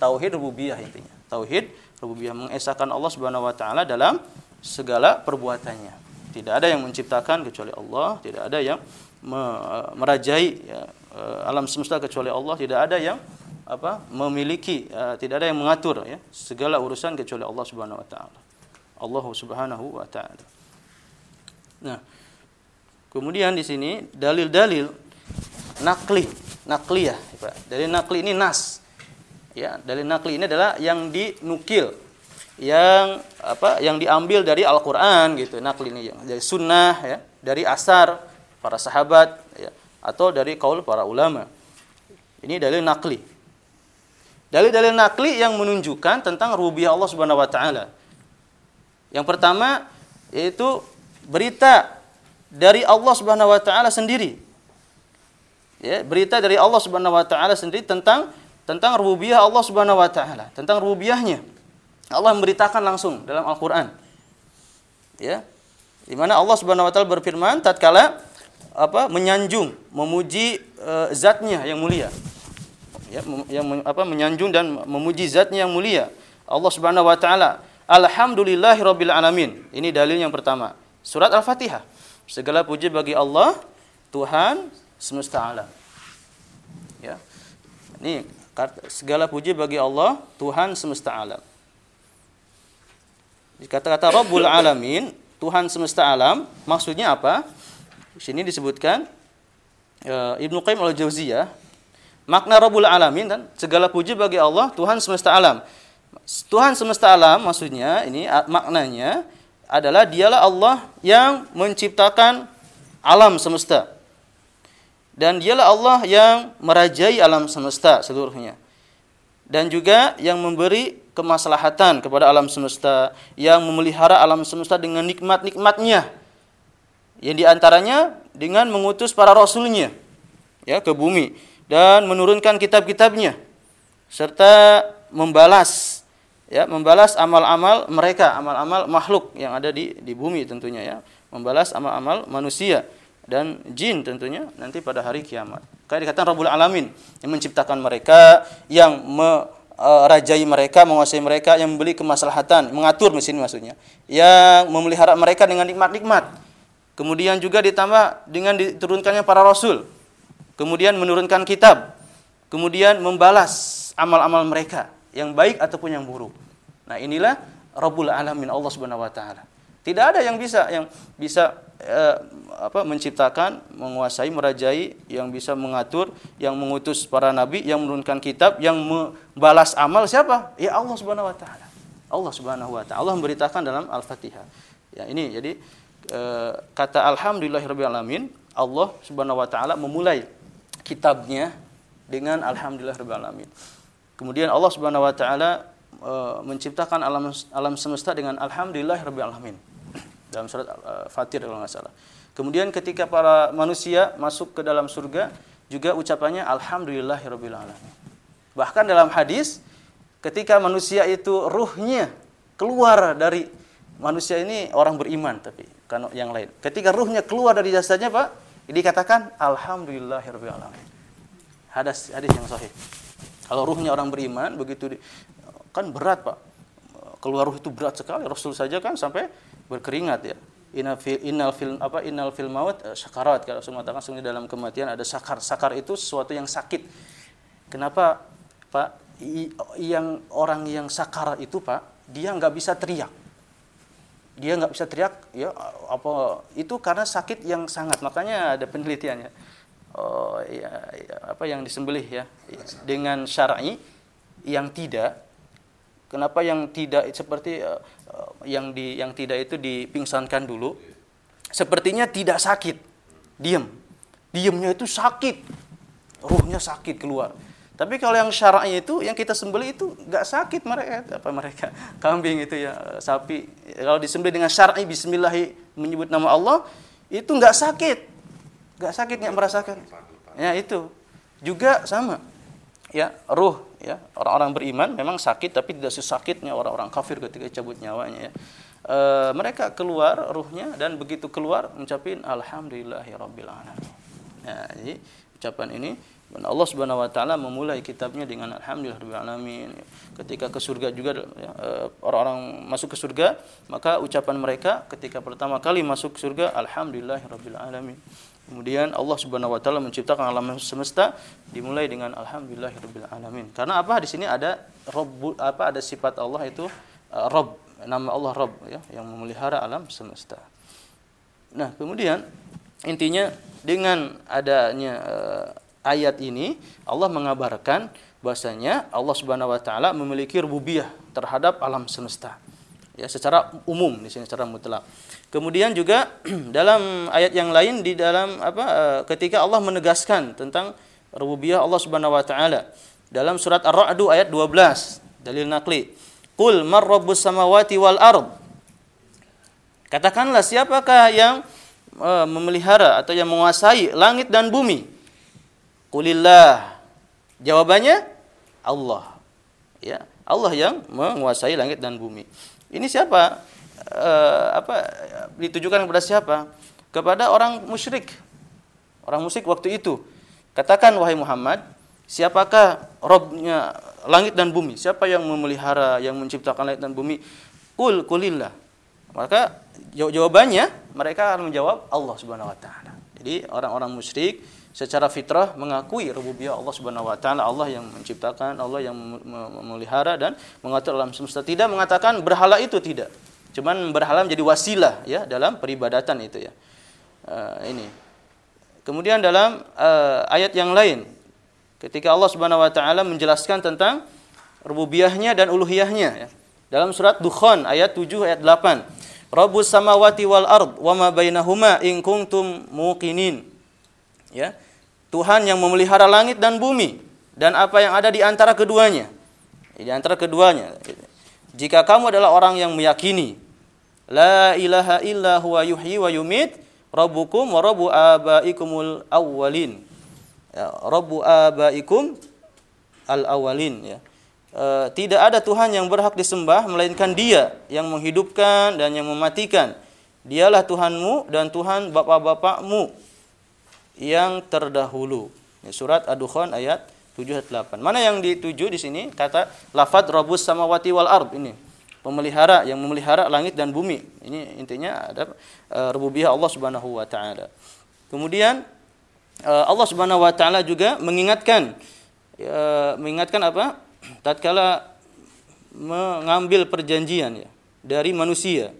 tauhid rububiyah intinya. Tauhid rububiyah mengesahkan Allah Subhanahu wa taala dalam segala perbuatannya. Tidak ada yang menciptakan kecuali Allah, tidak ada yang eh, merajai ya, uh, alam semesta kecuali Allah, tidak ada yang apa memiliki uh, tidak ada yang mengatur ya segala urusan kecuali Allah Subhanahu wa taala. Allah Subhanahu wa taala. Nah, kemudian di sini dalil-dalil nakli, nakliyah, Pak. Dalil nakli ini nas. Ya, dalil nakli ini adalah yang dinukil, yang apa? Yang diambil dari Al-Qur'an gitu. Nakli ini dari sunnah ya, dari asar para sahabat ya, atau dari kaul para ulama. Ini dalil nakli. Dalil-dalil nakli yang menunjukkan tentang rububiyah Allah Subhanahu wa taala. Yang pertama yaitu berita dari Allah Subhanahu wa taala sendiri. Ya, berita dari Allah Subhanahu wa taala sendiri tentang tentang rububiyah Allah Subhanahu wa taala, tentang rububiyahnya. Allah memberitakan langsung dalam Al-Qur'an. Ya. Di mana Allah Subhanahu wa taala berfirman tatkala apa menyanjung, memuji uh, zatnya yang mulia. Ya, yang apa menyanjung dan memuji zatnya yang mulia. Allah Subhanahu wa taala, alhamdulillahirabbil alamin. Ini dalil yang pertama. Surat Al-Fatihah. Segala puji bagi Allah, Tuhan semesta alam. Ya. Ini segala puji bagi Allah, Tuhan semesta alam. Kata-kata Rabbul Alamin, Tuhan semesta alam, maksudnya apa? Di sini disebutkan uh, Ibnu Qayyim al-Jauziyah, makna Rabbul Alamin dan segala puji bagi Allah, Tuhan semesta alam. Tuhan semesta alam maksudnya ini maknanya adalah dialah Allah yang menciptakan alam semesta. Dan dialah Allah yang merajai alam semesta seluruhnya. Dan juga yang memberi kemaslahatan kepada alam semesta, yang memelihara alam semesta dengan nikmat-nikmatnya. Yang di antaranya dengan mengutus para rasulnya ya ke bumi dan menurunkan kitab-kitabnya serta membalas ya membalas amal-amal mereka, amal-amal makhluk yang ada di di bumi tentunya ya, membalas amal-amal manusia dan jin tentunya nanti pada hari kiamat. Kayak dikatakan Rabbul Alamin yang menciptakan mereka, yang merajai mereka, menguasai mereka, yang membeli kemaslahatan, mengatur mesin maksudnya, yang memelihara mereka dengan nikmat-nikmat. Kemudian juga ditambah dengan diturunkannya para rasul. Kemudian menurunkan kitab. Kemudian membalas amal-amal mereka yang baik ataupun yang buruk. Nah, inilah Rabbul Alamin Allah Subhanahu wa taala. Tidak ada yang bisa yang bisa eh, apa menciptakan, menguasai, merajai, yang bisa mengatur, yang mengutus para nabi, yang menurunkan kitab, yang membalas amal siapa? Ya Allah Subhanahu wa taala. Allah Subhanahu wa taala. Allah memberitakan dalam Al-Fatihah. Ya, ini jadi eh, kata alhamdulillahirabbil alamin, Allah Subhanahu wa taala memulai kitabnya dengan alhamdulillahirabbil alamin. Kemudian Allah Subhanahu wa taala e, menciptakan alam alam semesta dengan alhamdulillahirabbil alamin. Dalam surat uh, Fatir kalau nggak salah. Kemudian ketika para manusia masuk ke dalam surga juga ucapannya alhamdulillahirabbil alamin. Bahkan dalam hadis ketika manusia itu ruhnya keluar dari manusia ini orang beriman tapi kan yang lain. Ketika ruhnya keluar dari jasadnya Pak, dikatakan alhamdulillahirabbil alamin. Hadis hadis yang sahih. Kalau ruhnya orang beriman begitu di, kan berat pak. Keluar ruh itu berat sekali. Rasul saja kan sampai berkeringat ya. Inal fil, inal fil apa inal fil maut uh, sakarat kalau Rasul mengatakan sungguh dalam kematian ada sakar. Sakar itu sesuatu yang sakit. Kenapa Pak? I, yang orang yang sakar itu Pak, dia nggak bisa teriak. Dia nggak bisa teriak ya apa itu karena sakit yang sangat. Makanya ada penelitiannya. Oh, ya, ya, apa yang disembelih ya. Dengan syar'i yang tidak kenapa yang tidak seperti uh, yang di yang tidak itu dipingsankan dulu sepertinya tidak sakit. Diam diamnya itu sakit. Ruhnya sakit keluar tapi kalau yang syar'i itu yang kita sembelih itu nggak sakit mereka apa mereka kambing itu ya sapi kalau disembelih dengan syar'i bismillah menyebut nama Allah itu nggak sakit Gak sakit nggak merasakan? Ya itu juga sama. Ya ruh ya orang-orang beriman memang sakit tapi tidak sesakitnya orang-orang kafir ketika cabut nyawanya ya. E, mereka keluar ruhnya dan begitu keluar mengucapin alhamdulillahirabbil alamin. Nah, jadi ucapan ini dan Allah Subhanahu wa taala memulai kitabnya dengan alhamdulillahirabbil alamin. Ketika ke surga juga ya, eh, orang-orang masuk ke surga, maka ucapan mereka ketika pertama kali masuk surga alhamdulillahirabbil alamin. Kemudian Allah Subhanahu wa taala menciptakan alam semesta dimulai dengan alhamdulillahirabbil alamin. Karena apa? Di sini ada Rabb apa ada sifat Allah itu uh, Rabb, nama Allah Rabb ya yang memelihara alam semesta. Nah, kemudian intinya dengan adanya uh, ayat ini Allah mengabarkan bahasanya Allah Subhanahu wa taala memiliki rububiyah terhadap alam semesta. Ya, secara umum di sini secara mutlak. Kemudian juga dalam ayat yang lain di dalam apa eh, ketika Allah menegaskan tentang rububiyah Allah Subhanahu wa taala dalam surat Ar-Ra'd ayat 12 dalil nakli Qul mar rabbus samawati wal ard Katakanlah siapakah yang uh, memelihara atau yang menguasai langit dan bumi Qulillah Jawabannya Allah ya Allah yang menguasai langit dan bumi ini siapa uh, apa ditujukan kepada siapa? Kepada orang musyrik. Orang musyrik waktu itu. Katakan wahai Muhammad, siapakah Robnya langit dan bumi? Siapa yang memelihara, yang menciptakan langit dan bumi? Kul kulillah. Maka jawabannya mereka akan menjawab Allah Subhanahu wa taala. Jadi orang-orang musyrik secara fitrah mengakui rububiyah Allah Subhanahu wa taala, Allah yang menciptakan, Allah yang memelihara dan mengatur alam semesta. Tidak mengatakan berhala itu tidak. Cuman berhala menjadi wasilah ya dalam peribadatan itu ya. Uh, ini. Kemudian dalam uh, ayat yang lain ketika Allah Subhanahu wa taala menjelaskan tentang rububiyahnya dan uluhiyahnya ya. Dalam surat Dukhan ayat 7 ayat 8. Rabbus samawati wal ard wa ma bainahuma in kuntum muqinin. Ya. Tuhan yang memelihara langit dan bumi dan apa yang ada di antara keduanya. Di antara keduanya. Jika kamu adalah orang yang meyakini La ilaha illa huwa yuhyi wa yumit rabbukum wa rabbu abaikumul awwalin. Ya, rabbu abaikum al awwalin ya. E, tidak ada Tuhan yang berhak disembah melainkan Dia yang menghidupkan dan yang mematikan. Dialah Tuhanmu dan Tuhan bapak-bapakmu yang terdahulu. Ya, surat Ad-Dukhan ayat 7 8. Mana yang dituju di sini? Kata lafaz Rabbus samawati wal ard ini pemelihara yang memelihara langit dan bumi. Ini intinya ada uh, rububiyah Allah Subhanahu wa taala. Kemudian uh, Allah Subhanahu wa taala juga mengingatkan uh, mengingatkan apa? tatkala mengambil perjanjian ya dari manusia.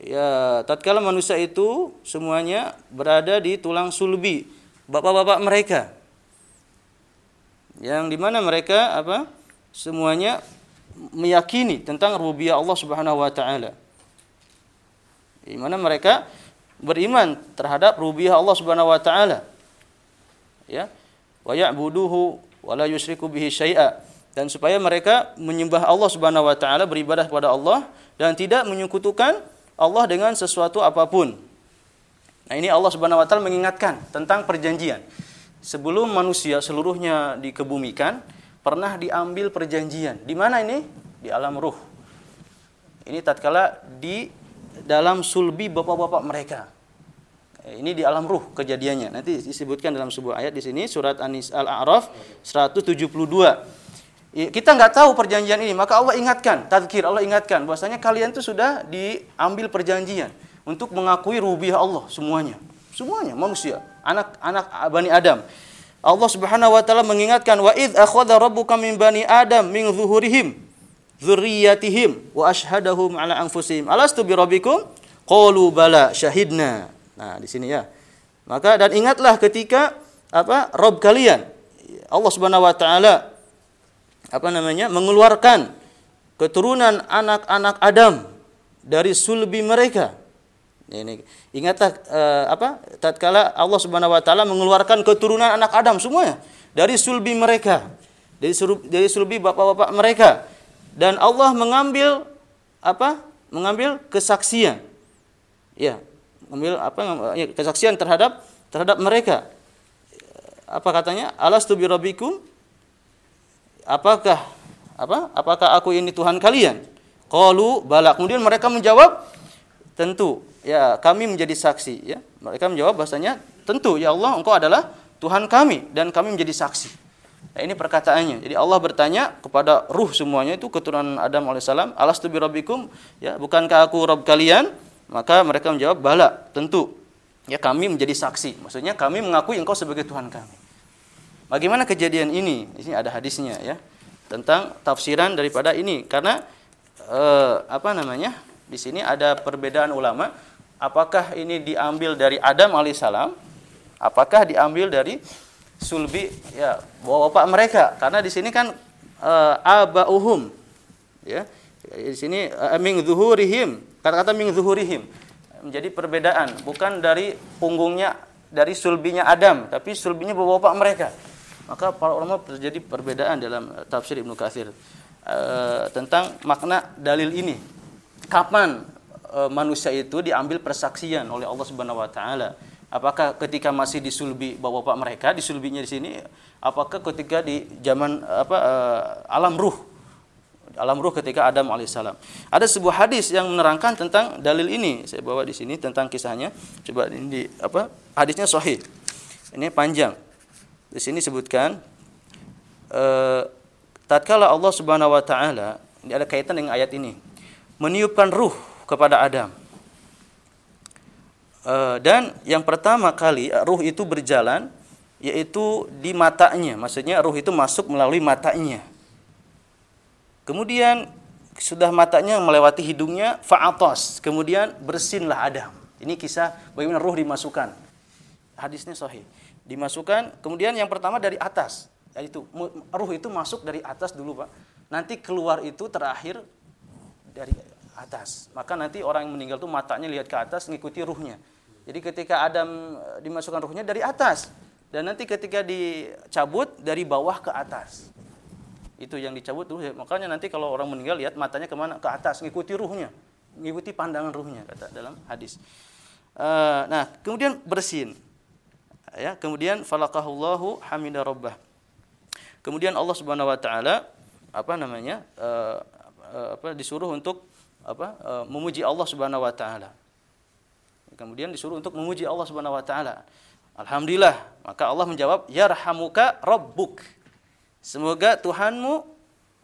Ya tatkala manusia itu semuanya berada di tulang sulbi bapak-bapak mereka yang di mana mereka apa semuanya meyakini tentang rububiyah Allah Subhanahu wa taala. Di mana mereka beriman terhadap rububiyah Allah Subhanahu wa taala. Ya. Wa ya'buduhu wa la yusyriku bihi syai'a dan supaya mereka menyembah Allah Subhanahu wa taala beribadah kepada Allah dan tidak menyekutukan Allah dengan sesuatu apa pun. Nah, ini Allah Subhanahu wa taala mengingatkan tentang perjanjian. Sebelum manusia seluruhnya dikebumikan, pernah diambil perjanjian. Di mana ini? Di alam ruh. Ini tatkala di dalam sulbi bapak-bapak mereka. Ini di alam ruh kejadiannya. Nanti disebutkan dalam sebuah ayat di sini surat Anis Al-A'raf 172 kita nggak tahu perjanjian ini, maka Allah ingatkan, tadkir Allah ingatkan bahwasanya kalian itu sudah diambil perjanjian untuk mengakui rububiyah Allah semuanya. Semuanya manusia, anak-anak Bani Adam. Allah Subhanahu wa taala mengingatkan wa id akhadha rabbuka min bani Adam min zuhurihim wa ashhadahum ala anfusihim alastu bi rabbikum qalu bala syahidna. Nah, di sini ya. Maka dan ingatlah ketika apa Rob kalian Allah Subhanahu wa taala apa namanya mengeluarkan keturunan anak-anak Adam dari sulbi mereka ini ingatlah uh, apa tatkala Allah Subhanahu wa taala mengeluarkan keturunan anak Adam semuanya dari sulbi mereka, dari sulbi, dari sulbi bapak-bapak mereka dan Allah mengambil apa? mengambil kesaksian. Ya, mengambil apa ya, kesaksian terhadap terhadap mereka. Apa katanya? Alastu bi? Apakah apa? Apakah aku ini Tuhan kalian? Qalu bala. Kemudian mereka menjawab, tentu. Ya kami menjadi saksi ya. Mereka menjawab bahasanya tentu ya Allah engkau adalah Tuhan kami dan kami menjadi saksi. Nah, ini perkataannya. Jadi Allah bertanya kepada ruh semuanya itu keturunan Adam alaihissalam alastu bi rabbikum? Ya bukankah aku rob kalian? Maka mereka menjawab bala tentu. Ya kami menjadi saksi. Maksudnya kami mengakui engkau sebagai Tuhan kami bagaimana kejadian ini? Di sini ada hadisnya ya. Tentang tafsiran daripada ini. Karena eh, apa namanya? Di sini ada perbedaan ulama. Apakah ini diambil dari Adam alaihissalam? Apakah diambil dari sulbi? Ya bapak mereka. Karena di sini kan uh, abauhum. Ya di sini uh, ming zuhurihim. Kata-kata ming zuhurihim. Menjadi perbedaan. Bukan dari punggungnya dari sulbinya Adam. Tapi sulbinya bapak mereka maka para ulama terjadi perbedaan dalam tafsir Ibnu Katsir uh, tentang makna dalil ini kapan e, manusia itu diambil persaksian oleh Allah Subhanahu wa taala. Apakah ketika masih disulbi bapak-bapak mereka, disulbinya di sini, apakah ketika di zaman apa e, alam ruh alam ruh ketika Adam alaihissalam. Ada sebuah hadis yang menerangkan tentang dalil ini. Saya bawa di sini tentang kisahnya. Coba ini di apa? Hadisnya sahih. Ini panjang. Di sini sebutkan eh, tatkala Allah Subhanahu wa taala ini ada kaitan dengan ayat ini. Meniupkan ruh kepada Adam. Uh, dan yang pertama kali eh, ruh itu berjalan yaitu di matanya, maksudnya ruh itu masuk melalui matanya. Kemudian sudah matanya melewati hidungnya fa'atos, kemudian bersinlah Adam. Ini kisah bagaimana ruh dimasukkan. Hadisnya sahih. Dimasukkan, kemudian yang pertama dari atas. Yaitu ruh itu masuk dari atas dulu, Pak. Nanti keluar itu terakhir dari atas. Maka nanti orang yang meninggal itu matanya lihat ke atas mengikuti ruhnya. Jadi ketika Adam eh, dimasukkan ruhnya dari atas dan nanti ketika dicabut dari bawah ke atas. Itu yang dicabut ruhnya. Makanya nanti kalau orang meninggal lihat matanya ke mana? Ke atas, mengikuti ruhnya, mengikuti pandangan ruhnya kata dalam hadis. Uh, nah, kemudian bersin. Ya, kemudian falakahullahu hamida rabbah. Kemudian Allah Subhanahu wa taala apa namanya? Uh, uh, apa disuruh untuk apa e, memuji Allah Subhanahu wa taala. Kemudian disuruh untuk memuji Allah Subhanahu wa taala. Alhamdulillah, maka Allah menjawab, "Yarhamuka rabbuk." Semoga Tuhanmu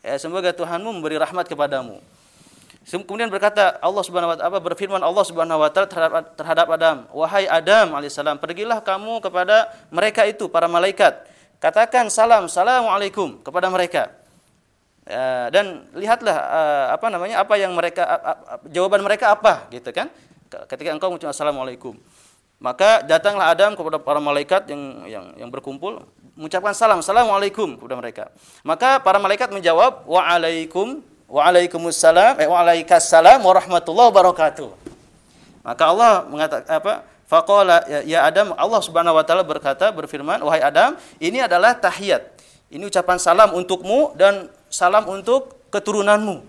ya semoga Tuhanmu memberi rahmat kepadamu. Kemudian berkata Allah Subhanahu wa taala berfirman Allah Subhanahu wa taala terhadap, terhadap Adam, "Wahai Adam alaihissalam, pergilah kamu kepada mereka itu para malaikat. Katakan salam, assalamualaikum kepada mereka." Uh, dan lihatlah uh, apa namanya apa yang mereka jawaban mereka apa gitu kan ketika engkau mengucapkan assalamualaikum maka datanglah Adam kepada para malaikat yang yang yang berkumpul mengucapkan salam assalamualaikum kepada mereka maka para malaikat menjawab waalaikum waalaikumsalam eh waalaikumsalam warahmatullahi wabarakatuh maka Allah mengatakan apa faqala ya, ya Adam Allah Subhanahu wa taala berkata berfirman wahai Adam ini adalah tahiyat ini ucapan salam untukmu dan salam untuk keturunanmu.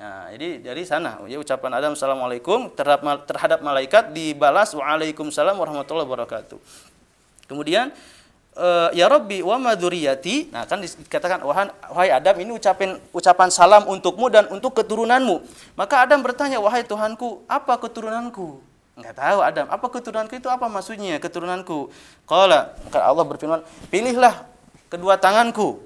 Nah, jadi dari sana ya ucapan Adam assalamualaikum terhadap terhadap malaikat dibalas waalaikumsalam warahmatullahi wabarakatuh. Kemudian uh, ya Rabbi wa maduriyati. Nah, kan dikatakan wahai Adam ini ucapan ucapan salam untukmu dan untuk keturunanmu. Maka Adam bertanya, "Wahai Tuhanku, apa keturunanku?" Enggak tahu Adam, apa keturunanku itu apa maksudnya keturunanku? Qala, maka Allah berfirman, "Pilihlah kedua tanganku."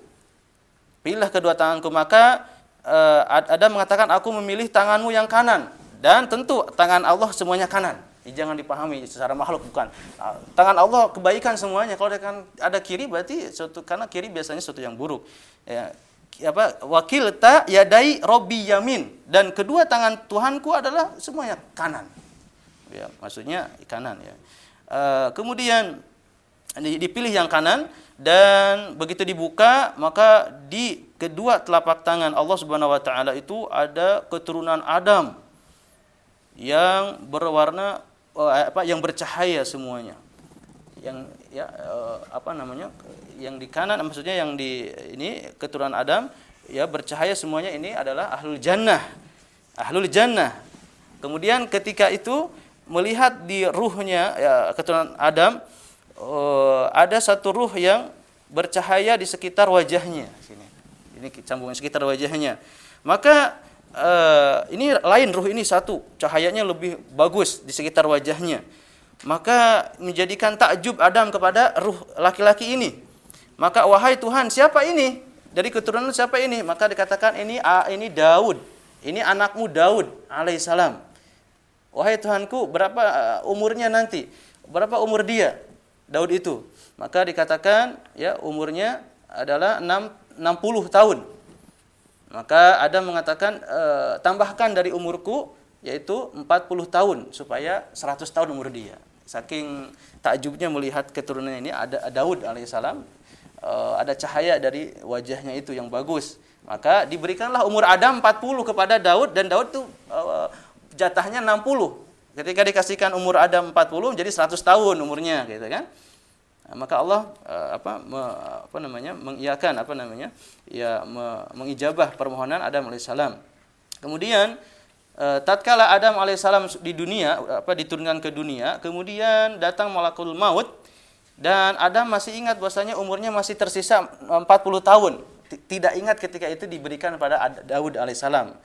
Pilihlah kedua tanganku maka uh, Adam mengatakan aku memilih tanganmu yang kanan dan tentu tangan Allah semuanya kanan. Jangan dipahami secara makhluk bukan. Uh, tangan Allah kebaikan semuanya. Kalau ada kiri berarti suatu karena kiri biasanya suatu yang buruk. Ya, apa wakil ta yadai robi yamin dan kedua tangan Tuhanku adalah semuanya kanan. Ya, maksudnya kanan ya. Uh, kemudian dipilih yang kanan dan begitu dibuka maka di kedua telapak tangan Allah Subhanahu wa taala itu ada keturunan Adam yang berwarna apa yang bercahaya semuanya. Yang ya eh, apa namanya? yang di kanan maksudnya yang di ini keturunan Adam ya bercahaya semuanya ini adalah ahlul jannah. Ahlul jannah. Kemudian ketika itu melihat di ruhnya ya keturunan Adam uh, ada satu ruh yang bercahaya di sekitar wajahnya sini. Ini sambungan sekitar wajahnya. Maka uh, ini lain ruh ini satu, cahayanya lebih bagus di sekitar wajahnya. Maka menjadikan takjub Adam kepada ruh laki-laki ini. Maka wahai Tuhan, siapa ini? Dari keturunan siapa ini? Maka dikatakan ini ini Daud. Ini anakmu Daud alaihissalam. Wahai Tuhanku, berapa eh, umurnya nanti? Berapa umur dia? Daud itu. Maka dikatakan ya umurnya adalah 6, 60 tahun. Maka Adam mengatakan e, tambahkan dari umurku yaitu 40 tahun supaya 100 tahun umur dia. Saking takjubnya melihat keturunan ini ada Daud alaihissalam e, ada cahaya dari wajahnya itu yang bagus. Maka diberikanlah umur Adam 40 kepada Daud dan Daud itu e, jatahnya 60. Ketika dikasihkan umur Adam 40 jadi 100 tahun umurnya gitu kan. Nah, maka Allah uh, apa me, apa namanya mengiyakan apa namanya ya me, mengijabah permohonan Adam alaihissalam. Kemudian uh, tatkala Adam alaihissalam di dunia apa diturunkan ke dunia, kemudian datang malakul maut dan Adam masih ingat bahwasanya umurnya masih tersisa 40 tahun. Tidak ingat ketika itu diberikan pada Daud alaihissalam.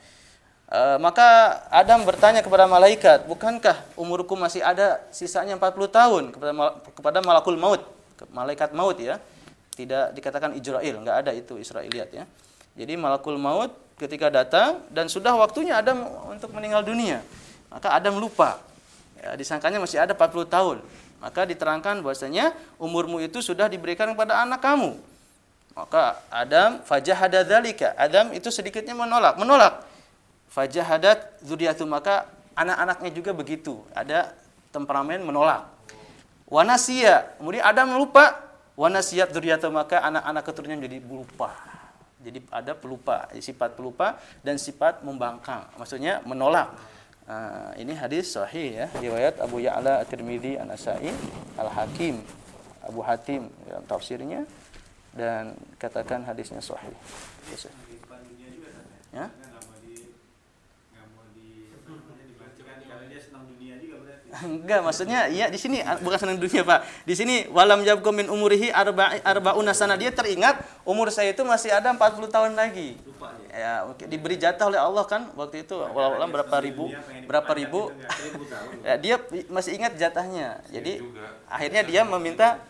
Uh, maka Adam bertanya kepada malaikat, bukankah umurku masih ada sisanya 40 tahun kepada kepada malakul maut, malaikat maut ya. Tidak dikatakan Israel, enggak ada itu Israeliat ya. Jadi malakul maut ketika datang dan sudah waktunya Adam untuk meninggal dunia. Maka Adam lupa. Ya, disangkanya masih ada 40 tahun. Maka diterangkan bahwasanya umurmu itu sudah diberikan kepada anak kamu. Maka Adam fajahada dzalika. Adam itu sedikitnya menolak, menolak fajahadat zuriyatu maka anak-anaknya juga begitu. Ada temperamen menolak. Wanasia kemudian Adam lupa. Wanasiat zuriyatu maka anak-anak keturunannya menjadi lupa jadi ada pelupa sifat pelupa dan sifat membangkang. Maksudnya menolak. Nah, ini hadis sahih ya. Riwayat Abu Ya'la At-Tirmidzi An-Nasa'i Al-Hakim Abu Hatim dalam tafsirnya dan katakan hadisnya sahih. Ya? Enggak, maksudnya ya di sini ah, bukan senang dunia, Pak. Di sini walam jabkum min umurihi arba arbauna sana dia teringat umur saya itu masih ada 40 tahun lagi. Ya, oke diberi jatah oleh Allah kan waktu itu walau berapa ribu berapa ribu ya, dia masih ingat jatahnya. Jadi akhirnya dia meminta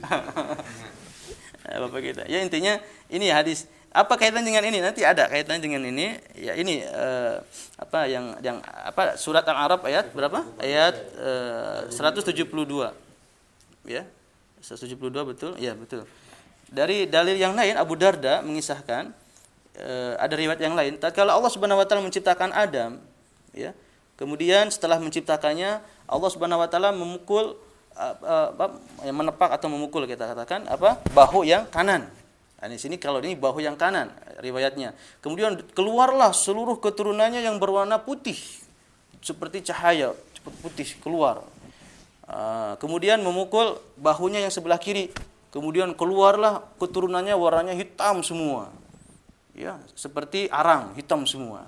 Bapak kita. Ya intinya ini hadis apa kaitan dengan ini? Nanti ada kaitan dengan ini. Ya ini uh, apa yang yang apa surat Al-Arab ayat berapa? Ayat uh, 172. Ya. 172 betul? Ya, betul. dari dalil yang lain Abu Darda mengisahkan uh, ada riwayat yang lain tatkala Allah Subhanahu wa taala menciptakan Adam ya kemudian setelah menciptakannya Allah Subhanahu wa taala memukul yang menepak atau memukul kita katakan apa bahu yang kanan Nah, di sini kalau ini bahu yang kanan riwayatnya. Kemudian keluarlah seluruh keturunannya yang berwarna putih seperti cahaya putih keluar. Uh, kemudian memukul bahunya yang sebelah kiri. Kemudian keluarlah keturunannya warnanya hitam semua. Ya, seperti arang hitam semua.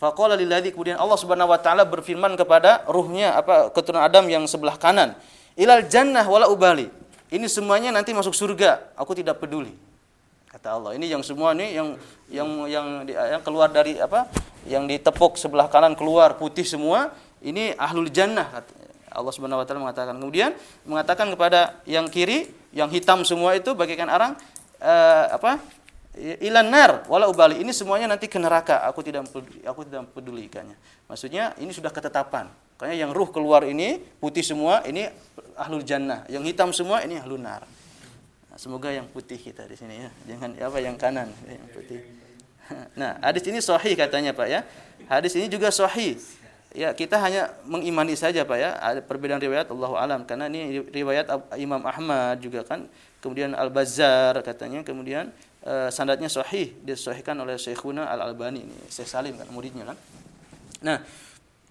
Faqala lilladzi kemudian Allah Subhanahu wa taala berfirman kepada ruhnya apa keturunan Adam yang sebelah kanan, "Ilal jannah wala ubali." Ini semuanya nanti masuk surga, aku tidak peduli kata Allah. Ini yang semua ini yang yang yang, yang keluar dari apa? Yang ditepuk sebelah kanan keluar putih semua, ini ahlul jannah Allah Subhanahu wa taala mengatakan. Kemudian mengatakan kepada yang kiri, yang hitam semua itu bagaikan arang uh, apa? ilan nar wala ubali. Ini semuanya nanti ke neraka. Aku tidak aku tidak pedulikannya. Maksudnya ini sudah ketetapan. Makanya yang ruh keluar ini putih semua, ini ahlul jannah. Yang hitam semua ini ahlul nar. Semoga yang putih kita di sini ya. Jangan apa yang kanan, yang putih. Nah, hadis ini sahih katanya Pak ya. Hadis ini juga sahih. Ya, kita hanya mengimani saja Pak ya. Ada perbedaan riwayat Allah alam karena ini riwayat Imam Ahmad juga kan. Kemudian Al-Bazzar katanya, kemudian uh, sanadnya sahih disahihkan oleh Syekhuna Al-Albani ini, Syekh Salim kan muridnya kan. Nah,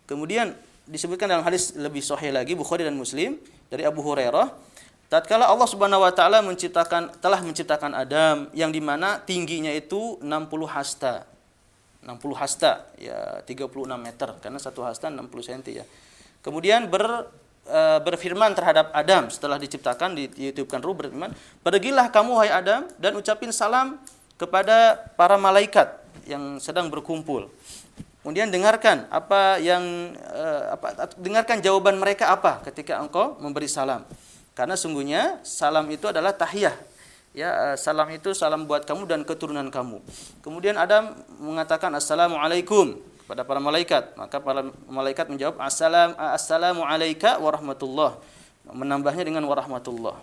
kemudian disebutkan dalam hadis lebih sahih lagi Bukhari dan Muslim dari Abu Hurairah Tatkala Allah Subhanahu wa taala menciptakan telah menciptakan Adam yang di mana tingginya itu 60 hasta. 60 hasta ya 36 meter karena satu hasta 60 cm ya. Kemudian ber e, berfirman terhadap Adam setelah diciptakan ditiupkan ruh berfirman, "Pergilah kamu hai Adam dan ucapin salam kepada para malaikat yang sedang berkumpul." Kemudian dengarkan apa yang e, apa dengarkan jawaban mereka apa ketika engkau memberi salam. Karena sungguhnya salam itu adalah tahiyah. Ya, eh, salam itu salam buat kamu dan keturunan kamu. Kemudian Adam mengatakan assalamualaikum kepada para malaikat. Maka para malaikat menjawab assalam assalamu alayka warahmatullah. Menambahnya dengan warahmatullah.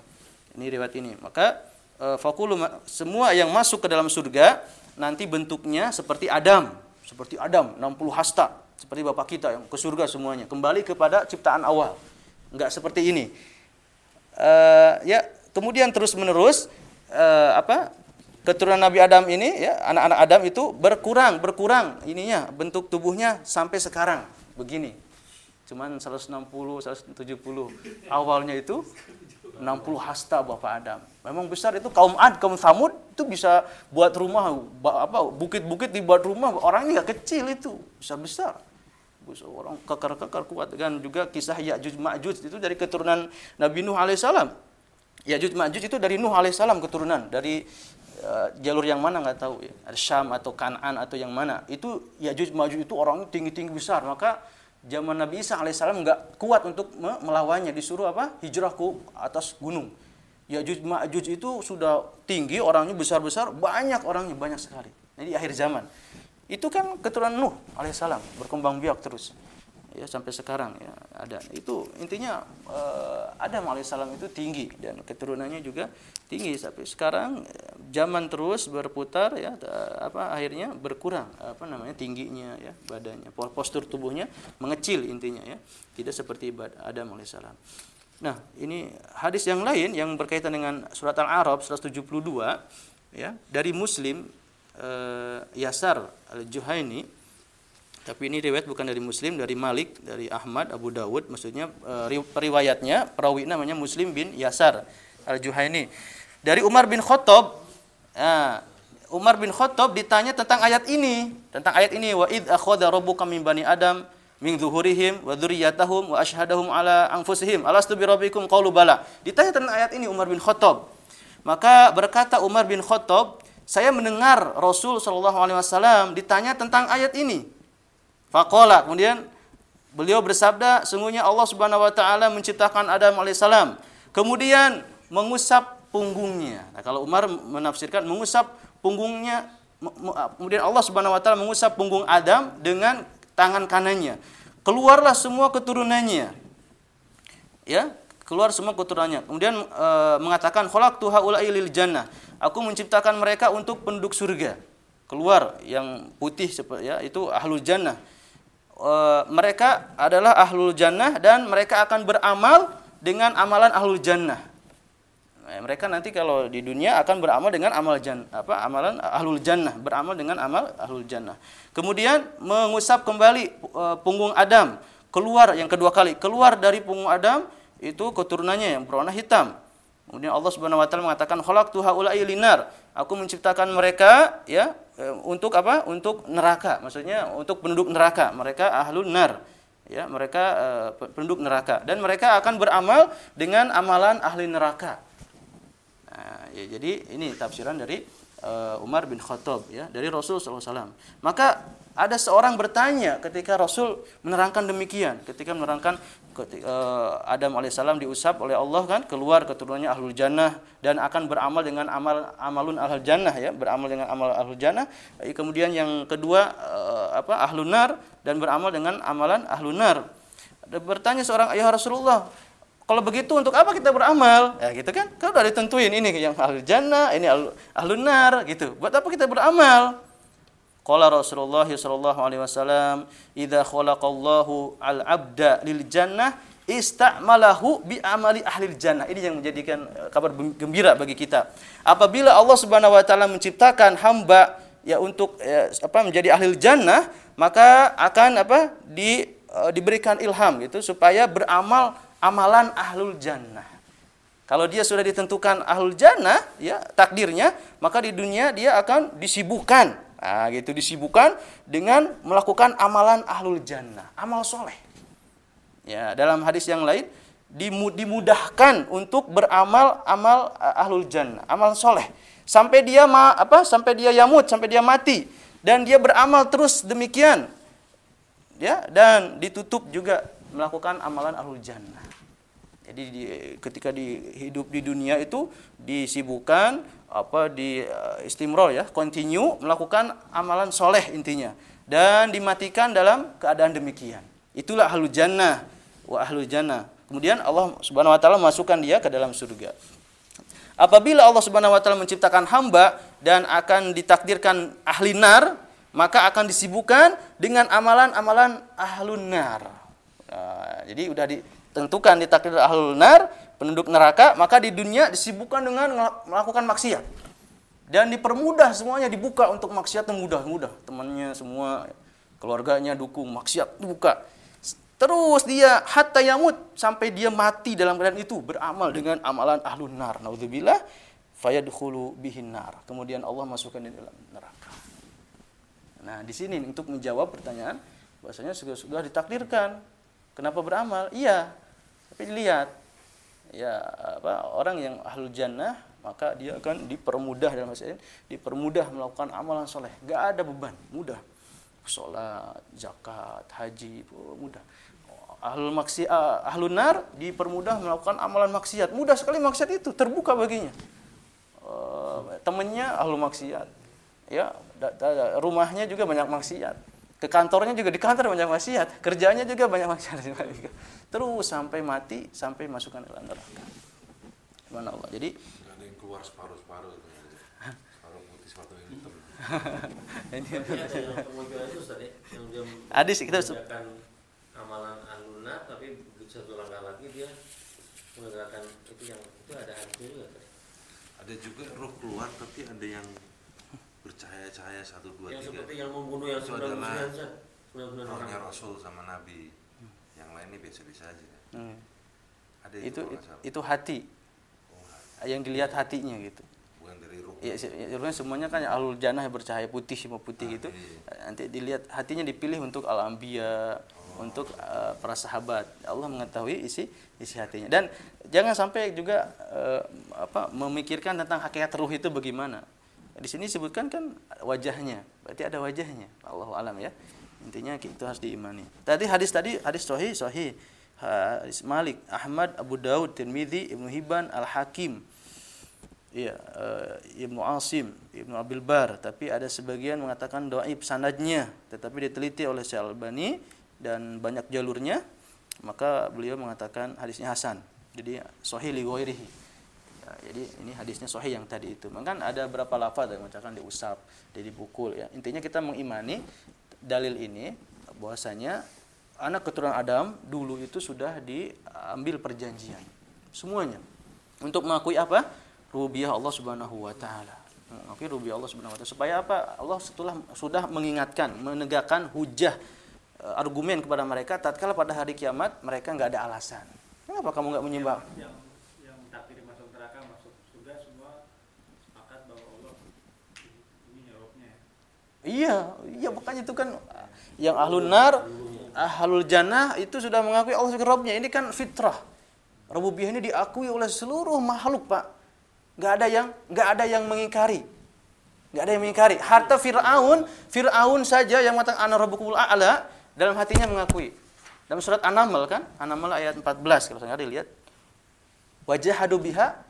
Ini riwayat ini. Maka eh, fakulu semua yang masuk ke dalam surga nanti bentuknya seperti Adam, seperti Adam 60 hasta, seperti bapak kita yang ke surga semuanya, kembali kepada ciptaan awal. Enggak seperti ini uh, ya kemudian terus menerus uh, apa keturunan Nabi Adam ini ya anak-anak Adam itu berkurang berkurang ininya bentuk tubuhnya sampai sekarang. Begini. Cuman 160 170 awalnya itu 60 hasta Bapak Adam. Memang besar itu kaum Ad, kaum Samud itu bisa buat rumah apa bukit-bukit dibuat rumah. Orangnya nggak kecil itu, besar besar orang kekar-kekar kuat dan juga kisah Ya'juj Ma'juj itu dari keturunan Nabi Nuh alaihissalam. Ya'juj Ma'juj itu dari Nuh alaihissalam keturunan dari uh, jalur yang mana nggak tahu ya. Syam atau Kanan atau yang mana. Itu Ya'juj Ma'juj itu orang tinggi-tinggi besar. Maka zaman Nabi Isa alaihissalam nggak kuat untuk melawannya disuruh apa? Hijrah ke atas gunung. Ya'juj Ma'juj itu sudah tinggi, orangnya besar-besar, banyak orangnya banyak sekali. Jadi akhir zaman. Itu kan keturunan Nuh alaihissalam berkembang biak terus. Ya sampai sekarang ya ada. Itu intinya uh, Adam alaihissalam itu tinggi dan keturunannya juga tinggi. Sampai sekarang zaman terus berputar ya apa akhirnya berkurang apa namanya tingginya ya badannya. Postur tubuhnya mengecil intinya ya. Tidak seperti Adam alaihissalam nah ini hadis yang lain yang berkaitan dengan surat al-Arab 172 ya dari Muslim uh, Yasar al-Juhaini. Tapi ini riwayat bukan dari Muslim dari Malik dari Ahmad Abu Dawud. Maksudnya uh, periwayatnya perawi namanya Muslim bin Yasar al-Juhaini. Dari Umar bin Khattab uh, Umar bin Khattab ditanya tentang ayat ini tentang ayat ini wa id akhadha rabbuka min bani adam min zuhurihim wa dzurriyyatahum wa asyhadahum ala anfusihim alastu bi rabbikum? Qalu bala. Ditanya tentang ayat ini Umar bin Khattab. Maka berkata Umar bin Khattab saya mendengar Rasul Shallallahu Alaihi Wasallam ditanya tentang ayat ini. Fakola kemudian beliau bersabda, sungguhnya Allah Subhanahu Wa Taala menciptakan Adam alaihissalam, kemudian mengusap punggungnya. Nah, kalau Umar menafsirkan mengusap punggungnya, kemudian Allah Subhanahu Wa Taala mengusap punggung Adam dengan tangan kanannya. Keluarlah semua keturunannya. Ya, keluar semua keturunannya. Kemudian e, mengatakan khalaqtu haula'i lil jannah. Aku menciptakan mereka untuk penduduk surga. Keluar yang putih ya itu ahlul jannah. E, mereka adalah ahlul jannah dan mereka akan beramal dengan amalan ahlul jannah. Nah, mereka nanti kalau di dunia akan beramal dengan amal jan apa amalan ahlul jannah, beramal dengan amal ahlul jannah. Kemudian mengusap kembali e, punggung Adam, keluar yang kedua kali, keluar dari punggung Adam itu keturunannya yang berwarna hitam. Kemudian Allah Subhanahu wa taala mengatakan khalaqtu haula'i linar. Aku menciptakan mereka ya e, untuk apa? Untuk neraka. Maksudnya untuk penduduk neraka. Mereka ahlul nar ya mereka uh, penduduk neraka dan mereka akan beramal dengan amalan ahli neraka. Nah, ya, jadi ini tafsiran dari uh, Umar bin Khattab ya dari Rasul SAW. Maka ada seorang bertanya ketika Rasul menerangkan demikian, ketika menerangkan Adam alaihissalam diusap oleh Allah kan keluar keturunannya ahlul jannah dan akan beramal dengan amal amalun ahlul jannah ya beramal dengan amal ahlul jannah. Kemudian yang kedua uh, apa ahlun nar dan beramal dengan amalan ahlun nar. Bertanya seorang ayah Rasulullah, kalau begitu untuk apa kita beramal? Ya gitu kan? Kalau udah ditentuin ini yang ahlul jannah, ini ahlun nar gitu. Buat apa kita beramal? Qala Rasulullah sallallahu alaihi wasallam, "Idza khalaqallahu al-'abda lil jannah ista'malahu bi amali ahli jannah." Ini yang menjadikan eh, kabar gembira bagi kita. Apabila Allah Subhanahu wa taala menciptakan hamba ya untuk ya, apa menjadi ahli jannah, maka akan apa di uh, diberikan ilham gitu supaya beramal amalan ahlul jannah. Kalau dia sudah ditentukan ahlul jannah, ya takdirnya, maka di dunia dia akan disibukkan Nah, gitu disibukkan dengan melakukan amalan ahlul jannah, amal soleh. Ya, dalam hadis yang lain dimudahkan untuk beramal amal eh, ahlul jannah, amal soleh. Sampai dia ma, apa? Sampai dia yamut, sampai dia mati dan dia beramal terus demikian. Ya, dan ditutup juga melakukan amalan ahlul jannah. Jadi di, ketika di hidup di dunia itu disibukkan apa di uh, istimrol ya, continue melakukan amalan soleh intinya dan dimatikan dalam keadaan demikian. Itulah ahlu jannah wa ahlu jannah. Kemudian Allah Subhanahu wa taala masukkan dia ke dalam surga. Apabila Allah Subhanahu wa taala menciptakan hamba dan akan ditakdirkan ahli nar, maka akan disibukkan dengan amalan-amalan ahlun nar. Nah, jadi udah di, tentukan di takdir ahlul nar, penduduk neraka, maka di dunia disibukkan dengan melakukan maksiat. Dan dipermudah semuanya dibuka untuk maksiat mudah-mudah. Temannya semua, keluarganya dukung, maksiat dibuka. Terus dia hatta yamut sampai dia mati dalam keadaan itu beramal dengan amalan ahlun nar. Naudzubillah fayadkhulu bihin nar. Kemudian Allah masukkan di dalam neraka. Nah, di sini untuk menjawab pertanyaan bahasanya sudah sudah ditakdirkan. Kenapa beramal? Iya, tapi dilihat ya apa orang yang ahlul jannah maka dia akan dipermudah dalam bahasa ini dipermudah melakukan amalan soleh. Gak ada beban mudah. Sholat zakat haji mudah. Ahlul maksiat ahlul nar dipermudah melakukan amalan maksiat. Mudah sekali maksiat itu terbuka baginya. Uh, temennya ahlul maksiat. Ya rumahnya juga banyak maksiat ke kantornya juga di kantor banyak maksiat, kerjanya juga banyak maksiat. Terus sampai mati, sampai masukkan ke dalam neraka. Mana Allah. Jadi ada yang keluar separuh-separuh Separuh putih, separuh hitam. Ini Adis kita amalan aluna tapi satu langkah lagi dia menggerakkan itu yang itu ada hadisnya juga Ada juga roh keluar tapi ada yang bercahaya-cahaya satu dua yang tiga. seperti yang membunuh yang itu adalah rohnya Rasul sama Nabi. Yang lain ini biasa-biasa aja. Hmm. Ada itu itu, itu, hati. Oh, hati. Yang dilihat hatinya gitu. Bukan dari ruh. Ya, ya, semuanya kan alul jannah bercahaya putih semua putih nah, gitu. Iya. Nanti dilihat hatinya dipilih untuk al ambia oh. untuk uh, para sahabat. Allah mengetahui isi isi hatinya. Dan jangan sampai juga uh, apa memikirkan tentang hakikat ruh itu bagaimana di sini sebutkan kan wajahnya, berarti ada wajahnya. Allah alam ya. Intinya itu harus diimani. Tadi hadis tadi hadis sahih sahih. Hadis Malik, Ahmad, Abu Daud, Tirmidzi, Ibnu Hibban, Al Hakim. Iya, uh, Ibnu Asim, Ibnu Abil Bar, tapi ada sebagian mengatakan dhaif sanadnya, tetapi diteliti oleh Syekh Albani dan banyak jalurnya, maka beliau mengatakan hadisnya hasan. Jadi sahih li. Ya, jadi ini hadisnya sahih yang tadi itu. Maka ada berapa lafaz yang mengatakan diusap, jadi dipukul ya. Intinya kita mengimani dalil ini bahwasanya anak keturunan Adam dulu itu sudah diambil perjanjian. Semuanya. Untuk mengakui apa? Rububiyah Allah Subhanahu wa taala. Mengakui rububiyah Allah Subhanahu wa taala. Supaya apa? Allah setelah sudah mengingatkan, menegakkan hujah eh, argumen kepada mereka tatkala pada hari kiamat mereka nggak ada alasan. Kenapa kamu nggak menyembah? yang yang takdir masuk neraka masuk surga semua sepakat bahwa Allah ini jawabnya ya. Iya, iya makanya itu kan yang ahlul nar, ahlul jannah itu sudah mengakui Allah sebagai Rabbnya. Ini kan fitrah. Rububiyah ini diakui oleh seluruh makhluk, Pak. Nggak ada yang nggak ada yang mengingkari. Nggak ada yang mengingkari. Harta Fir'aun, Fir'aun saja yang mengatakan ana rabbukumul a'la dalam hatinya mengakui. Dalam surat An-Naml kan? An-Naml ayat 14 kalau saya lihat. Wajahadu biha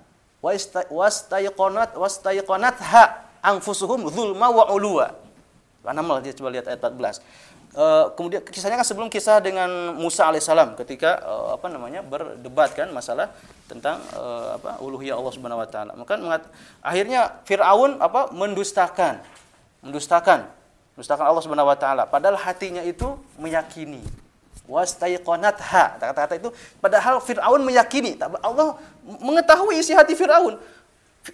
wastayqanat wastayqanatha anfusuhum zulma wa ulwa. An-Naml dia coba lihat ayat 14. Eh, kemudian kisahnya kan sebelum kisah dengan Musa alaihissalam ketika eh, apa namanya berdebat kan masalah tentang eh, apa uluhiyah Allah Subhanahu wa taala. Maka akhirnya Firaun apa mendustakan mendustakan mendustakan Allah Subhanahu wa taala. Padahal hatinya itu meyakini. Wastaiqanatha kata-kata itu padahal Firaun meyakini. Allah mengetahui isi hati Firaun.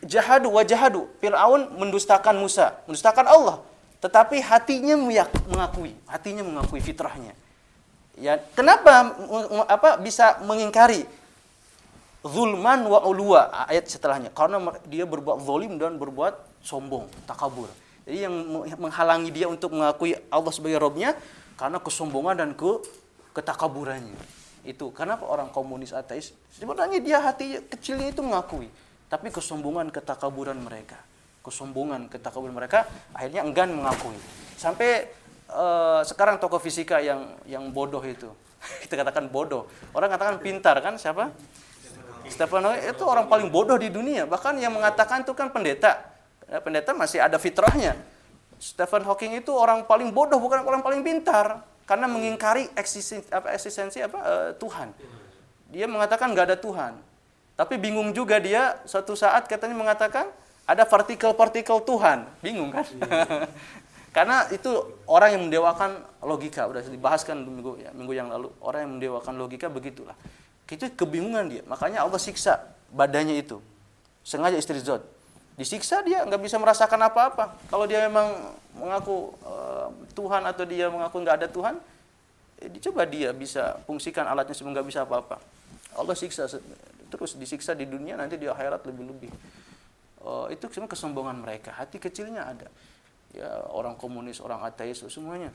Jahadu wa jahadu. Firaun mendustakan Musa mendustakan Allah tetapi hatinya mengakui hatinya mengakui fitrahnya. Ya kenapa apa bisa mengingkari zulman wa ulwa ayat setelahnya? Karena dia berbuat zalim dan berbuat sombong takabur. Jadi yang meng- menghalangi dia untuk mengakui Allah sebagai Robnya karena kesombongan dan ke ketakaburannya. Itu kenapa orang komunis ateis? Sebenarnya dia hati kecilnya itu mengakui tapi kesombongan ketakaburan mereka kesombongan ketakaburan mereka akhirnya enggan mengakui. Sampai eh, sekarang tokoh fisika yang yang bodoh itu kita katakan bodoh. Orang katakan pintar kan siapa? Stephen Hawking itu orang paling bodoh di dunia. Bahkan yang mengatakan itu kan pendeta. Ya, pendeta masih ada fitrahnya. Stephen Hawking itu orang paling bodoh bukan orang paling pintar. Karena mengingkari eksistensi apa eksistensi apa eh, Tuhan. Dia mengatakan nggak ada Tuhan. Tapi bingung juga dia suatu saat katanya mengatakan ada partikel-partikel Tuhan. Bingung kan? Karena itu orang yang mendewakan logika. Udah dibahaskan minggu ya, minggu yang lalu. Orang yang mendewakan logika begitulah. Itu kebingungan dia. Makanya Allah siksa badannya itu. Sengaja istrizot disiksa dia nggak bisa merasakan apa-apa. Kalau dia memang mengaku eh, Tuhan atau dia mengaku nggak ada Tuhan eh, dicoba dia bisa fungsikan alatnya sebelum nggak bisa apa-apa. Allah siksa terus disiksa di dunia nanti di akhirat lebih-lebih Eh, itu cuma kesombongan mereka. Hati kecilnya ada. Ya orang komunis orang ateis semuanya.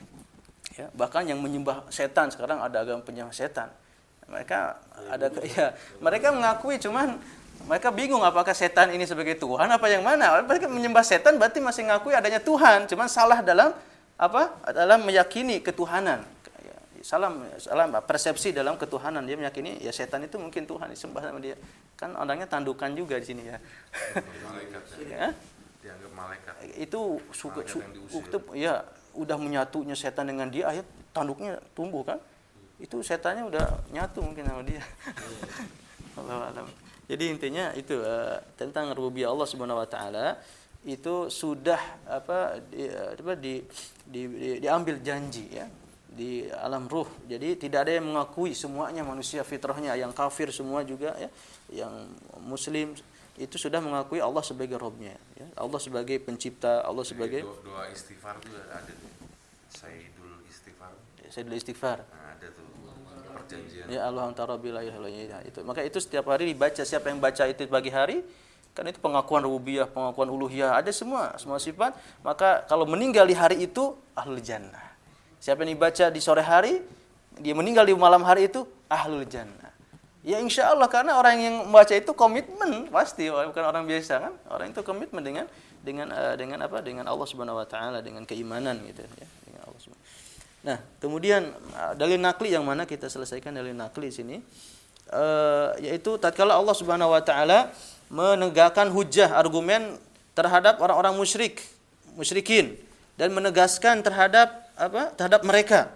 Ya bahkan yang menyembah setan sekarang ada agama penyembah setan. Mereka ada ya mereka mengakui cuman mereka bingung apakah setan ini sebagai Tuhan apa yang mana. Mereka menyembah setan berarti masih mengakui adanya Tuhan cuman salah dalam apa? Dalam meyakini ketuhanan Ya, salah salah persepsi dalam ketuhanan. Dia meyakini ya setan itu mungkin Tuhan disembah sama dia. Kan orangnya tandukan juga di sini ya. Malaikat ya. Dianggap malaikat. Itu suka Malaikat su, yang diusir. uktup- ya udah menyatunya setan dengan dia akhirnya tanduknya tumbuh kan? Itu setannya udah nyatu mungkin sama dia. Allah alam. Jadi intinya itu eh, tentang rububiyah Allah Subhanahu wa taala itu sudah apa di, eh, apa, di, di, di- diambil janji ya di alam ruh jadi tidak ada yang mengakui semuanya manusia fitrahnya yang kafir semua juga ya yang muslim itu sudah mengakui Allah sebagai Robnya ya. Allah sebagai pencipta Allah sebagai doa, doa istighfar tuh ada Sayyidul istighfar Sayyidul Istighfar nah, ada tuh perjanjian Ya Allah antara bila ya ya, itu. Maka itu setiap hari dibaca. Siapa yang baca itu pagi hari, kan itu pengakuan rububiyah, pengakuan uluhiyah, ada semua, semua sifat. Maka kalau meninggal di hari itu ahlul jannah. Siapa yang dibaca di sore hari, dia meninggal di malam hari itu ahlul jannah. Ya insya Allah karena orang yang membaca itu komitmen pasti. Bukan orang biasa kan? Orang itu komitmen dengan dengan eh, dengan apa? Dengan Allah Subhanahu Wa Taala dengan keimanan gitu ya. Dengan Allah Subhanahu Nah, kemudian uh, dalil nakli yang mana kita selesaikan dalil nakli sini. Eh, yaitu tatkala Allah Subhanahu wa taala menegakkan hujah argumen terhadap orang-orang musyrik, musyrikin dan menegaskan terhadap apa? terhadap mereka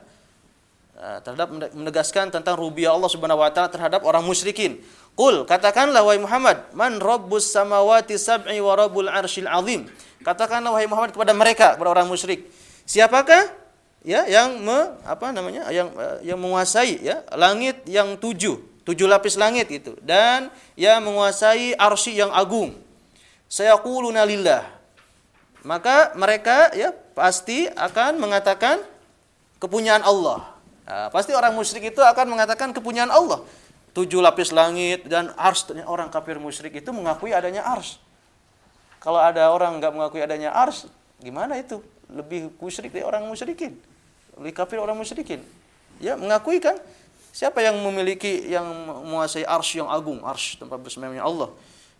eh, terhadap menegaskan tentang rububiyah Allah Subhanahu wa taala terhadap orang musyrikin. Qul katakanlah wahai Muhammad, man rabbus samawati sab'i wa rabbul arsyil azim. Katakanlah wahai Muhammad kepada mereka, kepada orang musyrik. Siapakah ya yang me, apa namanya? yang eh, yang menguasai ya langit yang tujuh, tujuh lapis langit itu dan yang menguasai arsy yang agung. Sayaquluna lillah. Maka mereka ya pasti akan mengatakan kepunyaan Allah. Nah, pasti orang musyrik itu akan mengatakan kepunyaan Allah. Tujuh lapis langit dan ars. Orang kafir musyrik itu mengakui adanya ars. Kalau ada orang nggak mengakui adanya ars, gimana itu? Lebih musyrik dari orang musyrikin. Lebih kafir orang musyrikin. Ya, mengakui kan? Siapa yang memiliki yang menguasai ars yang agung, ars tempat bersemayamnya Allah?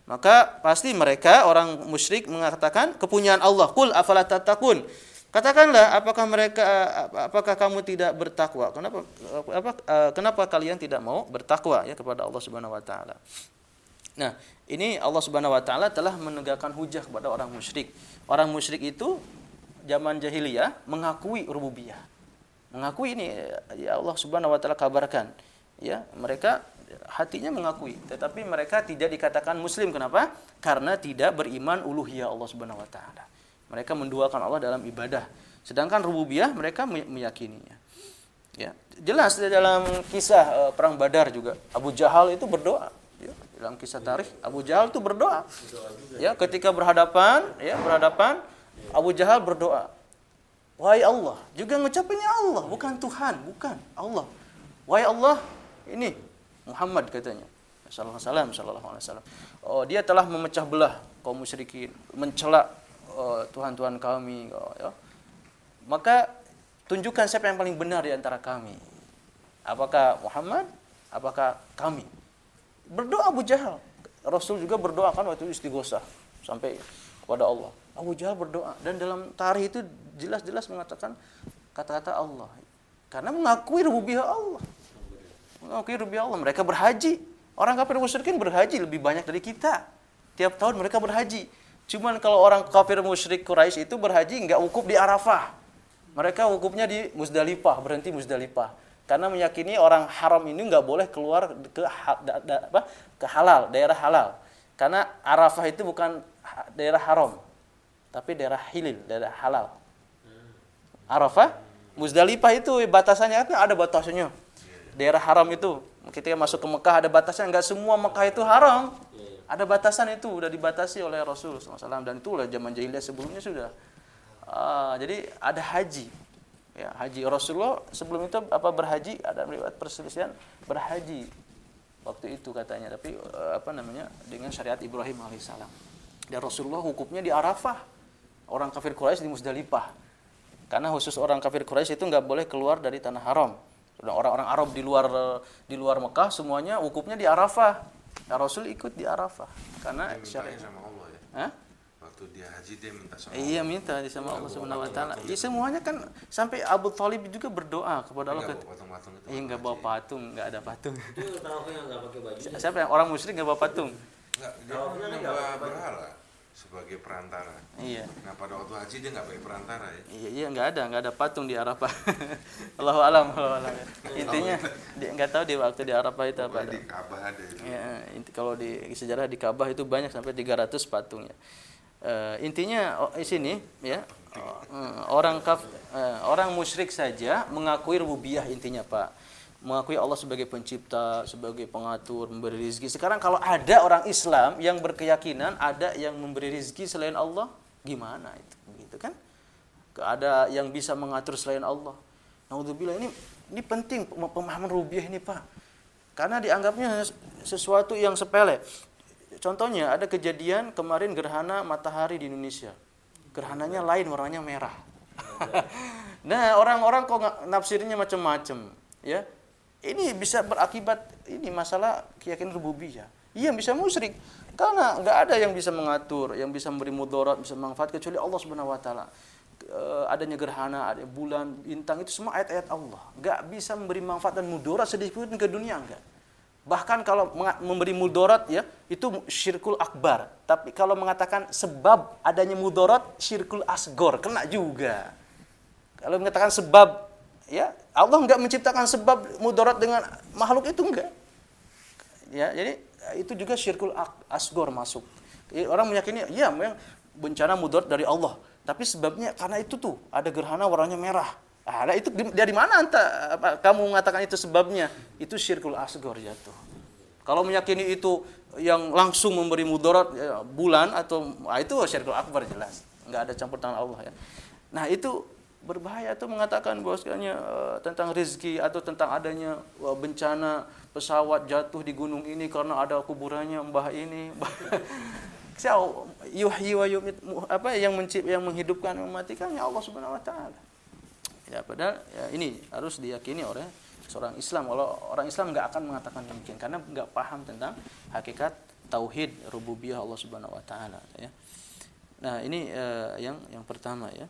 Maka pasti mereka orang musyrik mengatakan kepunyaan Allah. Kul afala tatakun. Katakanlah apakah mereka apakah kamu tidak bertakwa? Kenapa apa, kenapa kalian tidak mau bertakwa ya kepada Allah Subhanahu wa taala? Nah, ini Allah Subhanahu wa taala telah menegakkan hujah kepada orang musyrik. Orang musyrik itu zaman jahiliyah mengakui rububiyah. Mengakui ini ya Allah Subhanahu wa taala kabarkan ya mereka hatinya mengakui, tetapi mereka tidak dikatakan muslim. Kenapa? Karena tidak beriman uluhiyah Allah Subhanahu wa taala. Mereka menduakan Allah dalam ibadah. Sedangkan rububiyah mereka meyakininya. Ya, jelas dalam kisah uh, perang Badar juga Abu Jahal itu berdoa. Ya, dalam kisah tarikh Abu Jahal itu berdoa. Ya, ketika berhadapan, ya berhadapan Abu Jahal berdoa. Wahai Allah, juga ngucapinnya Allah, bukan Tuhan, bukan Allah. Wahai Allah, ini Muhammad katanya. Sallallahu alaihi wasallam. Oh, dia telah memecah belah kaum musyrikin, mencela oh, tuhan-tuhan kami, oh, ya. Maka tunjukkan siapa yang paling benar di antara kami. Apakah Muhammad? Apakah kami? Berdoa Abu Jahal. Rasul juga berdoa kan waktu istighosah sampai kepada Allah. Abu Jahal berdoa dan dalam tarikh itu jelas-jelas mengatakan kata-kata Allah karena mengakui rububiyah Allah mengakui rububiyah Allah. Mereka berhaji. Orang kafir musyrikin berhaji lebih banyak dari kita. Tiap tahun mereka berhaji. Cuman kalau orang kafir musyrik Quraisy itu berhaji nggak wukuf di Arafah. Mereka wukufnya di Musdalifah, berhenti Musdalifah. Karena meyakini orang haram ini nggak boleh keluar ke da, da, apa, ke halal, daerah halal. Karena Arafah itu bukan daerah haram, tapi daerah hilil, daerah halal. Arafah, Musdalifah itu batasannya kan ada batasannya daerah haram itu ketika masuk ke Mekah ada batasnya nggak semua Mekah itu haram. Ada batasan itu udah dibatasi oleh Rasul SAW dan itulah zaman jahiliyah sebelumnya sudah uh, jadi ada haji. Ya haji Rasulullah sebelum itu apa berhaji ada riwayat perselisihan berhaji waktu itu katanya. Tapi uh, apa namanya dengan syariat Ibrahim alaihissalam dan Rasulullah hukumnya di Arafah. Orang kafir Quraisy di Musdalifah. Karena khusus orang kafir Quraisy itu nggak boleh keluar dari tanah haram orang-orang Arab di luar di luar Mekah semuanya wukufnya di Arafah. Ya, Rasul ikut di Arafah karena syariat sama Allah ya. Hah? Waktu dia haji dia minta sama Iya minta di sama Allah Subhanahu wa taala. Iya semuanya kan sampai Abu Thalib juga berdoa kepada Allah. Enggak bawa patung-patung itu. Iya enggak bawa patung, enggak ada patung. Itu tawafnya nggak pakai baju. Siapa yang orang musyrik enggak bawa patung? Enggak, dia enggak berhala sebagai perantara. Iya. Nah pada waktu haji dia nggak pakai perantara ya. Iya, iya enggak ada, enggak ada patung di Arafah. Allahu alam, Allahu alam. Intinya dia enggak tahu di waktu di Arafah itu apa di Ka'bah ada itu. Ya, inti, kalau di sejarah di Ka'bah itu banyak sampai 300 patungnya. Eh, intinya oh, di sini ya eh, orang kaf, eh, orang musyrik saja mengakui rububiyah intinya Pak. Mengakui Allah sebagai pencipta, sebagai pengatur, memberi rizki. Sekarang kalau ada orang Islam yang berkeyakinan ada yang memberi rizki selain Allah, gimana itu? Begitu kan? Ada yang bisa mengatur selain Allah. Naudzubillah ini ini penting pemahaman rububiyah ini Pak. Karena dianggapnya sesuatu yang sepele. Contohnya ada kejadian kemarin gerhana matahari di Indonesia. Gerhananya lain warnanya merah. nah, orang-orang kok nafsirnya macam-macam, ya. Ini bisa berakibat ini masalah keyakinan rububiyah. Iya bisa musyrik karena nggak ada yang bisa mengatur, yang bisa memberi mudarat, bisa manfaat kecuali Allah Subhanahu wa taala. Eh, adanya gerhana, ada bulan, bintang itu semua ayat-ayat Allah. Nggak bisa memberi manfaat dan mudarat sedikit pun ke dunia enggak. Bahkan kalau memberi mudarat ya, itu syirkul akbar. Tapi kalau mengatakan sebab adanya mudarat, syirkul asgor, kena juga. Kalau mengatakan sebab ya Allah nggak menciptakan sebab mudarat dengan makhluk itu enggak. Ya, jadi itu juga syirkul asgor masuk. Jadi orang meyakini ya memang bencana mudarat dari Allah, tapi sebabnya karena itu tuh ada gerhana warnanya merah. Ah, nah itu dari mana anta kamu mengatakan itu sebabnya? Itu syirkul asgor jatuh. Kalau meyakini itu yang langsung memberi mudarat ya, bulan atau ah, itu syirkul akbar jelas. Nggak ada campur tangan Allah ya. Nah, itu berbahaya tuh mengatakan bahwasanya eh, tentang rezeki atau tentang adanya eh, bencana pesawat jatuh di gunung ini karena ada kuburannya mbah ini. Yuhyi wa yumit apa yang mencip yang menghidupkan yang mematikan ya Allah Subhanahu wa taala. Ya padahal ya, ini harus diyakini oleh seorang Islam. Kalau orang Islam nggak akan mengatakan demikian karena nggak paham tentang hakikat tauhid rububiyah Allah Subhanahu wa taala ya. Nah, ini eh, yang yang pertama ya.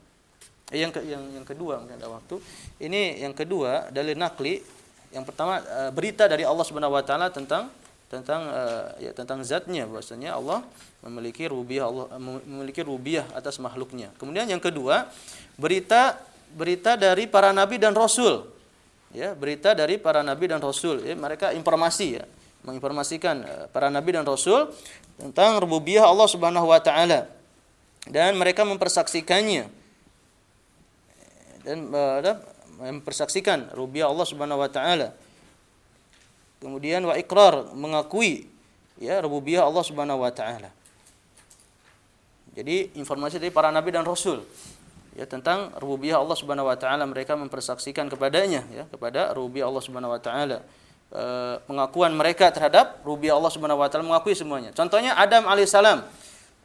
Eh, yang ke, yang yang kedua mungkin ada waktu. Ini yang kedua dalil nakli. Yang pertama eh, berita dari Allah Subhanahu wa taala tentang tentang eh, ya tentang zatnya bahwasanya Allah memiliki rububiyah Allah mem- memiliki rububiyah atas makhluknya. Kemudian yang kedua, berita berita dari para nabi dan rasul. Ya, berita dari para nabi dan rasul ya, mereka informasi ya, menginformasikan para nabi dan rasul tentang rububiyah Allah Subhanahu wa taala dan mereka mempersaksikannya dan eh, mempersaksikan rububiyah Allah Subhanahu wa taala. Kemudian wa ikrar mengakui ya rububiyah Allah Subhanahu wa taala. Jadi informasi dari para nabi dan rasul ya tentang rububiyah Allah Subhanahu wa taala mereka mempersaksikan kepadanya ya kepada rububiyah Allah Subhanahu wa taala. E, pengakuan mereka terhadap rububiyah Allah Subhanahu wa taala mengakui semuanya. Contohnya Adam alaihissalam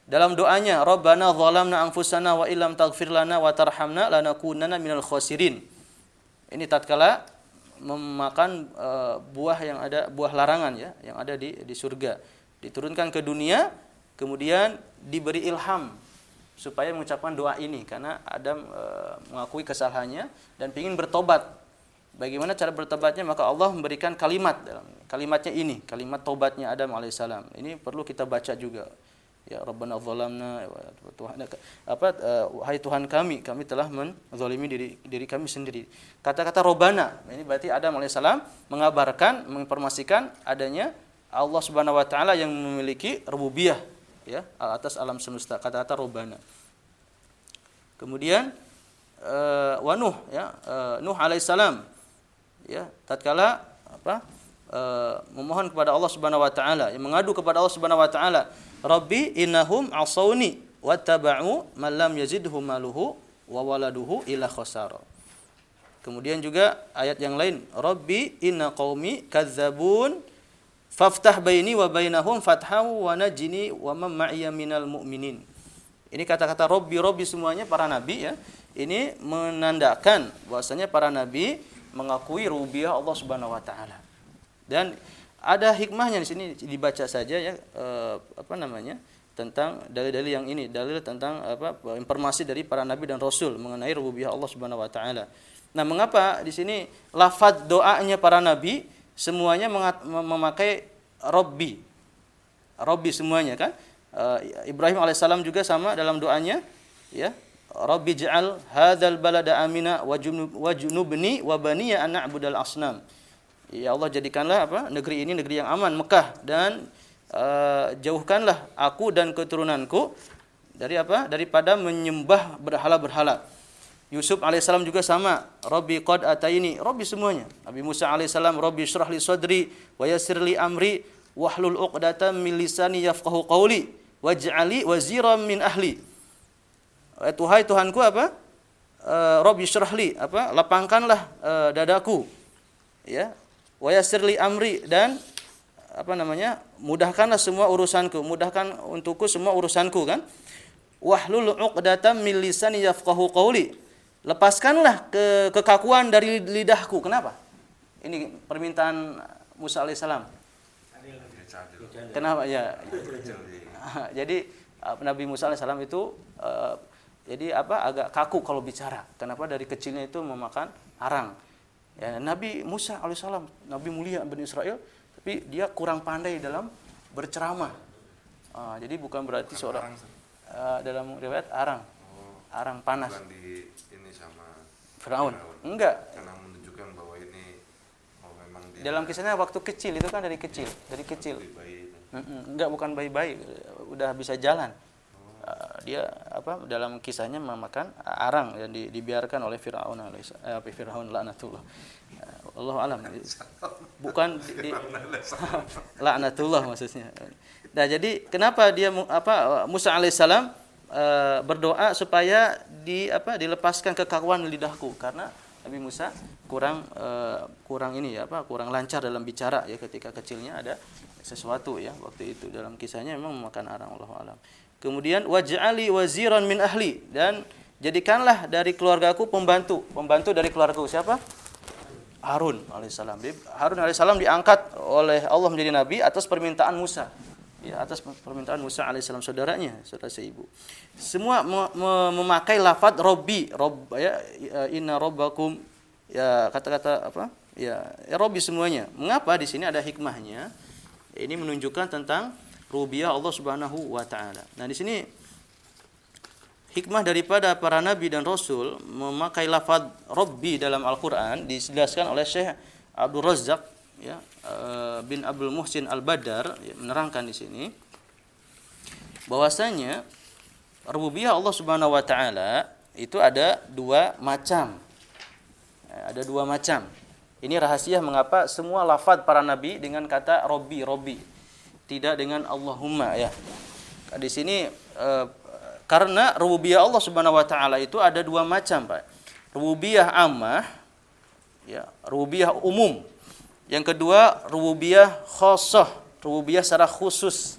dalam doanya Rabbana zalamna anfusana wa illam taghfir lana wa tarhamna lanakunanna minal khasirin. Ini tatkala memakan e, buah yang ada buah larangan ya yang ada di di surga. Diturunkan ke dunia kemudian diberi ilham supaya mengucapkan doa ini karena Adam e, mengakui kesalahannya dan ingin bertobat. Bagaimana cara bertobatnya? Maka Allah memberikan kalimat dalam kalimatnya ini, kalimat tobatnya Adam alaihissalam. Ini perlu kita baca juga. Ya Rabbana zalamna wa Tuhan. Apa uh, wahai Tuhan kami, kami telah menzalimi diri diri kami sendiri. Kata-kata Robbana, ini berarti Adam alaihissalam mengabarkan, menginformasikan adanya Allah Subhanahu wa taala yang memiliki rububiyah ya atas alam semesta. Kata-kata robana kemudian uh, wa Nuh ya uh, Nuh alaihissalam ya tatkala apa uh, memohon kepada Allah Subhanahu wa taala mengadu kepada Allah Subhanahu wa taala Rabbi innahum asawni wattaba'u man lam yazidhu maluhu wa waladuhu ila khasara Kemudian juga ayat yang lain, Rabbi inna qaumi kadzabun Faftah baini wa bainahum fathahu wa najini wa man ma'iya minal mu'minin. Ini kata-kata Robbi, Robbi semuanya para nabi ya. Ini menandakan bahwasanya para nabi mengakui rububiyah Allah Subhanahu wa taala. Dan ada hikmahnya di sini dibaca saja ya eh, apa namanya? tentang dalil-dalil yang ini, dalil tentang apa informasi dari para nabi dan rasul mengenai rububiyah Allah Subhanahu wa taala. Nah, mengapa di sini lafaz doanya para nabi semuanya memakai Robbi. Robbi semuanya kan. Uh, Ibrahim alaihissalam juga sama dalam doanya ya. Rabbi ja'al hadzal balada amina wa junubni wa baniya an na'budal asnam. Ya Allah jadikanlah apa? negeri ini negeri yang aman Mekah dan uh, jauhkanlah aku dan keturunanku dari apa? daripada menyembah berhala-berhala. Yusuf alaihissalam juga sama. Rabbi qad ataini. Rabbi semuanya. Nabi Musa alaihissalam. Rabbi syrah li sadri wa amri wahlul uqdatan min lisani yafqahu waj'ali waziran min ahli. Eh, Tuhai Tuhanku apa? Uh, Rabbi syrah li apa? Lapangkanlah uh, dadaku. Ya. Wa amri dan apa namanya? Mudahkanlah semua urusanku, mudahkan untukku semua urusanku kan? Wahlul uqdatan min lisani yafqahu qawli lepaskanlah ke kekakuan dari lidahku. Kenapa? Ini permintaan Musa alaihissalam. Kenapa ya? jadi Nabi Musa alaihissalam itu uh, jadi apa agak kaku kalau bicara. Kenapa dari kecilnya itu memakan arang. Ya, Nabi Musa alaihissalam, Nabi mulia Bani Israel, tapi dia kurang pandai dalam berceramah. Uh, jadi bukan berarti bukan seorang uh, dalam riwayat arang, oh, arang panas. Bukan di ini sama Firaun. Enggak. Karena menunjukkan bahwa ini oh memang dia Dalam kisahnya waktu kecil itu kan dari kecil, dari kecil. itu. Mm-mm. Enggak bukan bayi-bayi, udah bisa jalan. Uh, dia apa dalam kisahnya memakan arang yang di- dibiarkan oleh Firaun alaihis- eh, Firaun laknatullah. Uh, Allah alam. Bukan di, di- laknatullah maksudnya. Nah, jadi kenapa dia apa Musa alaihissalam eh, berdoa supaya di apa dilepaskan kekakuan lidahku karena Nabi Musa kurang eh, kurang ini ya apa kurang lancar dalam bicara ya ketika kecilnya ada sesuatu ya waktu itu dalam kisahnya memang memakan arang Allah alam. Kemudian waj'ali waziran min ahli dan jadikanlah dari keluargaku pembantu. Pembantu dari keluargaku siapa? Harun alaihissalam. Harun alaihissalam diangkat oleh Allah menjadi nabi atas permintaan Musa. Ya, atas permintaan Musa alaihissalam saudaranya, saudara seibu. Semua me- me- memakai lafaz Robbi, Rob ya inna robbakum ya kata-kata apa? Ya, ya Robbi semuanya. Mengapa di sini ada hikmahnya? Ini menunjukkan tentang rububiyah Allah Subhanahu wa taala. Nah, di sini hikmah daripada para nabi dan rasul memakai lafaz Rabbi dalam Al-Qur'an dijelaskan oleh Syekh Abdul Razak ya eh, bin Abdul Muhsin Al-Badar ya, menerangkan di sini bahwasanya rububiyah Allah Subhanahu wa taala itu ada dua macam. Ya, Ada dua macam. Ini rahasia mengapa semua lafaz para nabi dengan kata Robbi Robbi tidak dengan Allahumma ya. Di sini eh, karena rububiyah Allah Subhanahu wa taala itu ada dua macam, Pak. Rububiyah ammah ya, rububiyah umum. Yang kedua, rububiyah khosoh, rububiyah secara khusus.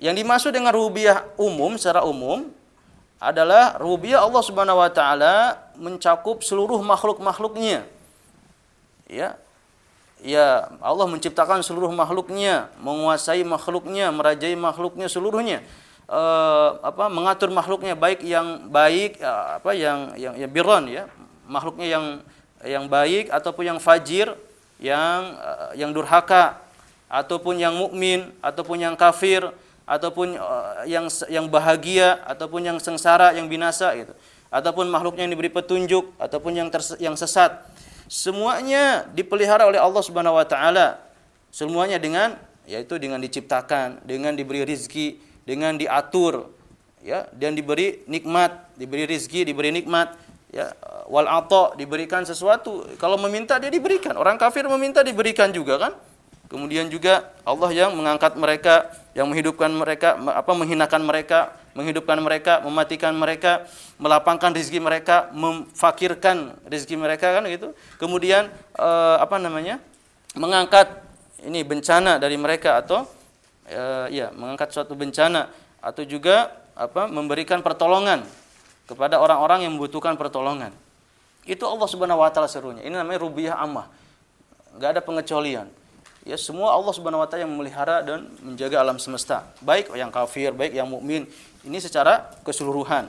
Yang dimaksud dengan rububiyah umum secara umum adalah rububiyah Allah Subhanahu wa taala mencakup seluruh makhluk-makhluknya. Ya. Ya, Allah menciptakan seluruh makhluknya, menguasai makhluknya, merajai makhluknya seluruhnya. Eh, apa mengatur makhluknya baik yang baik eh, apa yang yang yang birron ya, makhluknya yang yang baik ataupun yang fajir, yang eh, yang durhaka ataupun yang mukmin ataupun yang kafir ataupun yang yang bahagia ataupun yang sengsara yang binasa gitu. Ataupun makhluknya yang diberi petunjuk ataupun yang yang sesat semuanya dipelihara oleh Allah Subhanahu wa taala. Semuanya dengan yaitu dengan diciptakan dengan diberi rizki dengan diatur ya dan diberi nikmat diberi rizki diberi nikmat ya wal ato diberikan sesuatu. Kalau meminta dia diberikan. Orang kafir meminta diberikan juga kan Kemudian juga Allah yang mengangkat mereka, yang menghidupkan mereka, me- apa menghinakan mereka, menghidupkan mereka, mematikan mereka, melapangkan rezeki mereka, memfakirkan rezeki mereka kan gitu. Kemudian eh, apa namanya? mengangkat ini bencana dari mereka atau eh, ya, mengangkat suatu bencana atau juga apa? memberikan pertolongan kepada orang-orang yang membutuhkan pertolongan. Itu Allah Subhanahu wa taala serunya. Ini namanya rubiyah ammah. Enggak ada pengecualian. Ya semua Allah Subhanahu wa taala yang memelihara dan menjaga alam semesta, baik yang kafir, baik yang mukmin. Ini secara keseluruhan.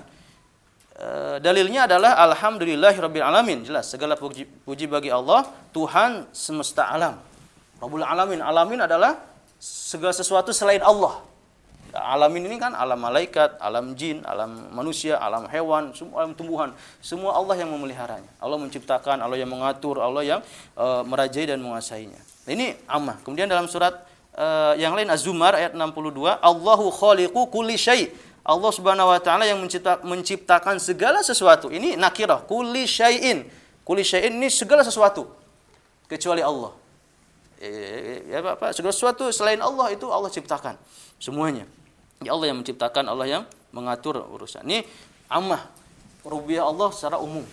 E, dalilnya adalah alhamdulillahirabbil alamin. Jelas segala puji, puji bagi Allah, Tuhan semesta alam. Rabbul alamin. Alamin adalah segala sesuatu selain Allah. Alamin ini kan alam malaikat, alam jin, alam manusia, alam hewan, semua alam tumbuhan. Semua Allah yang memeliharanya. Allah menciptakan, Allah yang mengatur, Allah yang e, merajai dan menguasainya. Ini ammah. Kemudian dalam surat eh, yang lain Az-Zumar ayat 62, Allahu khaliqu kulli syai. Allah Subhanahu wa taala yang mencipta, menciptakan segala sesuatu. Ini nakirah, kulli syai'in. Kulli syai'in ini segala sesuatu kecuali Allah. Eh, ya Pak, segala sesuatu selain Allah itu Allah ciptakan semuanya. Ya Allah yang menciptakan, Allah yang mengatur urusan. Ini ammah rububiyah Allah secara umum.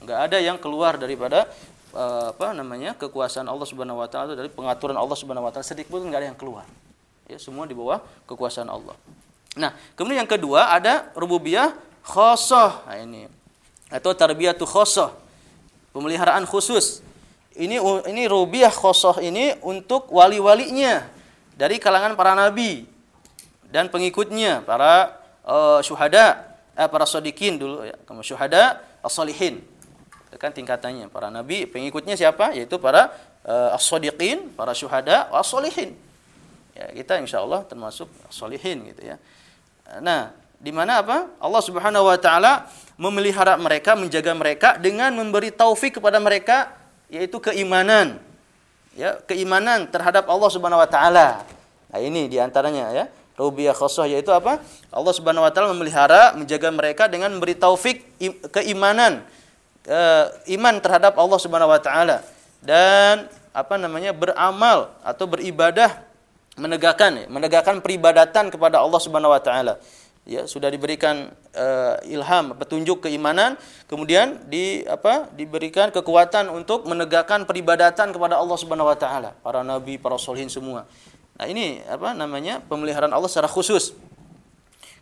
Enggak ada yang keluar daripada eh, apa namanya kekuasaan Allah Subhanahu wa taala dari pengaturan Allah Subhanahu wa taala sedikit pun enggak ada yang keluar. Ya, semua di bawah kekuasaan Allah. Nah, kemudian yang kedua ada rububiyah khosoh. Nah, ini atau tarbiyatu khosoh. Pemeliharaan khusus. Ini ini rububiyah khosoh ini untuk wali-walinya dari kalangan para nabi dan pengikutnya para eh, syuhada eh, para sodikin dulu ya kamu syuhada as-solihin itu kan tingkatannya para nabi pengikutnya siapa yaitu para uh, as-sodiqin para syuhada as-solihin ya kita insya Allah termasuk solihin gitu ya nah di mana apa? Allah Subhanahu wa taala memelihara mereka, menjaga mereka dengan memberi taufik kepada mereka yaitu keimanan. Ya, keimanan terhadap Allah Subhanahu wa taala. Nah, ini di antaranya ya. Rubiyah khosoh yaitu apa? Allah Subhanahu wa taala memelihara, menjaga mereka dengan memberi taufik keimanan uh, iman terhadap Allah Subhanahu wa taala dan apa namanya beramal atau beribadah menegakkan menegakkan peribadatan kepada Allah Subhanahu wa taala. Ya sudah diberikan uh, ilham petunjuk keimanan kemudian di apa diberikan kekuatan untuk menegakkan peribadatan kepada Allah Subhanahu wa taala. Para nabi para solihin semua. Nah ini apa namanya pemeliharaan Allah secara khusus.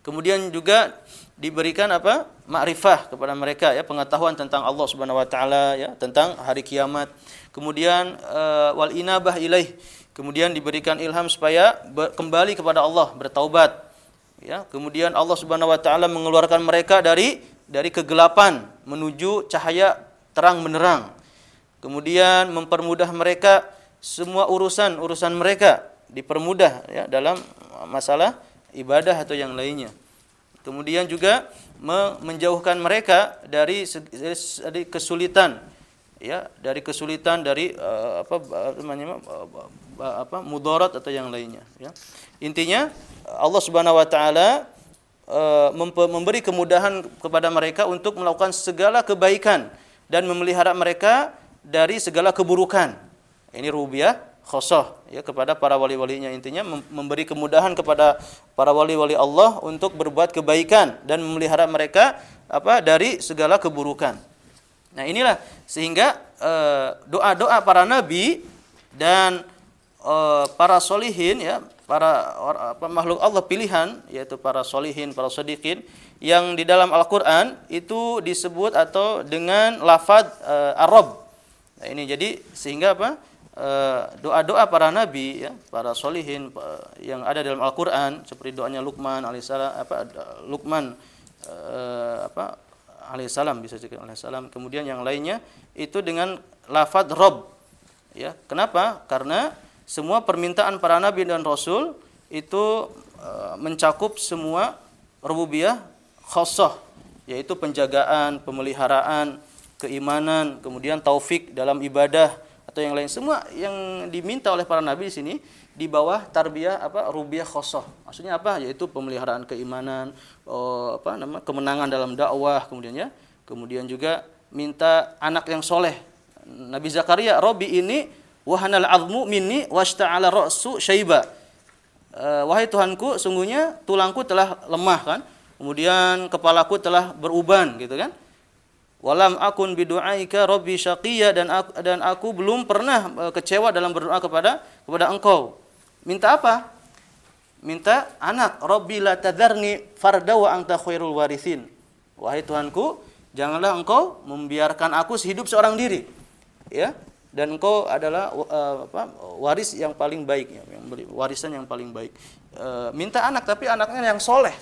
Kemudian juga diberikan apa? Makrifah kepada mereka ya pengetahuan tentang Allah Subhanahu wa taala ya tentang hari kiamat. Kemudian uh, wal inabah ilaih. Kemudian diberikan ilham supaya kembali kepada Allah bertaubat. Ya kemudian Allah Subhanahu wa taala mengeluarkan mereka dari dari kegelapan menuju cahaya terang benderang. Kemudian mempermudah mereka semua urusan urusan mereka dipermudah ya dalam masalah ibadah atau yang lainnya kemudian juga menjauhkan mereka dari, kesulitan ya dari kesulitan dari uh, apa namanya uh, apa mudarat atau yang lainnya ya intinya Allah Subhanahu wa taala memberi kemudahan kepada mereka untuk melakukan segala kebaikan dan memelihara mereka dari segala keburukan. Ini rubiah khosoh ya kepada para wali-walinya intinya memberi kemudahan kepada para wali-wali Allah untuk berbuat kebaikan dan memelihara mereka apa dari segala keburukan. Nah, inilah sehingga uh, doa-doa para nabi dan uh, para solihin ya para apa, makhluk Allah pilihan yaitu para solihin, para sodikin yang di dalam Al-Qur'an itu disebut atau dengan lafaz uh, Arab. Nah, ini jadi sehingga apa? Eh, doa-doa para nabi ya, para solihin yang ada dalam Al-Qur'an seperti doanya Luqman alaihissalam apa Luqman uh, apa alaihissalam bisa juga alaihissalam kemudian yang lainnya itu dengan lafaz Rob ya. Kenapa? Karena semua permintaan para nabi dan rasul itu uh, mencakup semua rububiyah khosoh yaitu penjagaan, pemeliharaan, keimanan, kemudian taufik dalam ibadah atau yang lain semua yang diminta oleh para nabi di sini di bawah tarbiyah apa rubiyah khosoh. Maksudnya apa? Yaitu pemeliharaan keimanan, oh, apa nama kemenangan dalam dakwah kemudian ya. Kemudian juga minta anak yang soleh. Nabi Zakaria, Robi ini wahanal azmu minni washta'ala ra'su syaiba. Uh, wahai Tuhanku, sungguhnya tulangku telah lemah kan. Kemudian kepalaku telah beruban gitu kan. Walam akun bidu'aika rabbi syaqiyya dan aku, dan aku belum pernah uh, kecewa dalam berdoa kepada kepada engkau. Minta apa? Minta anak. Rabbi la tadharni farda wa anta khairul warithin. Wahai Tuhanku, janganlah engkau membiarkan aku sehidup seorang diri. Ya, dan engkau adalah uh, apa, waris yang paling baik ya, yang warisan yang paling baik uh, minta anak tapi anaknya yang soleh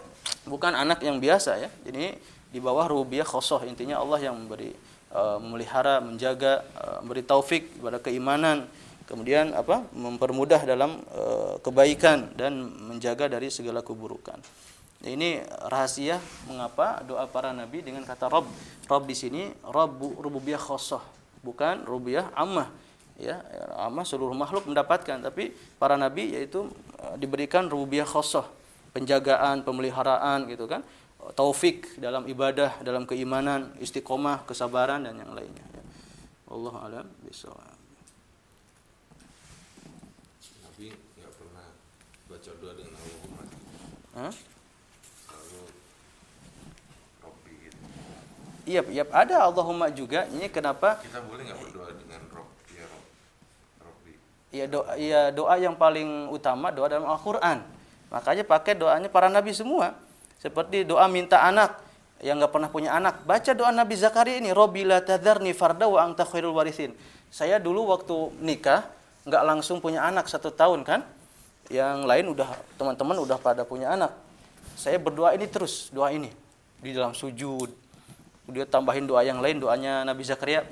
bukan anak yang biasa ya jadi di bawah rubiah khosoh. Intinya Allah yang memberi uh, memelihara menjaga uh, memberi taufik kepada keimanan. Kemudian apa? Mempermudah dalam uh, kebaikan dan menjaga dari segala keburukan. Ini rahasia mengapa doa para nabi dengan kata Rob Rob di sini Rob rububiyah khosoh bukan rubiah ammah. Ya ammah seluruh makhluk mendapatkan tapi para nabi yaitu diberikan rubiah khosoh. Penjagaan pemeliharaan gitu kan taufik dalam ibadah dalam keimanan istiqomah kesabaran dan yang lainnya ya. Allah alam bisawab Nabi nggak pernah baca doa dengan Allahumma Hah? Iya, iya ada Allahumma juga. Ini kenapa? Kita boleh nggak berdoa dengan Rob, ya Rob, Robbi? Iya doa, ya doa yang paling utama doa dalam Al-Quran. Makanya pakai doanya para nabi semua. Seperti doa minta anak yang nggak pernah punya anak. Baca doa Nabi Zakaria ini, Robbi la tadharni farda wa anta khairul warisin. Saya dulu waktu nikah nggak langsung punya anak satu tahun kan. Yang lain udah teman-teman udah pada punya anak. Saya berdoa ini terus, doa ini di dalam sujud, dia tambahin doa yang lain doanya Nabi Zakaria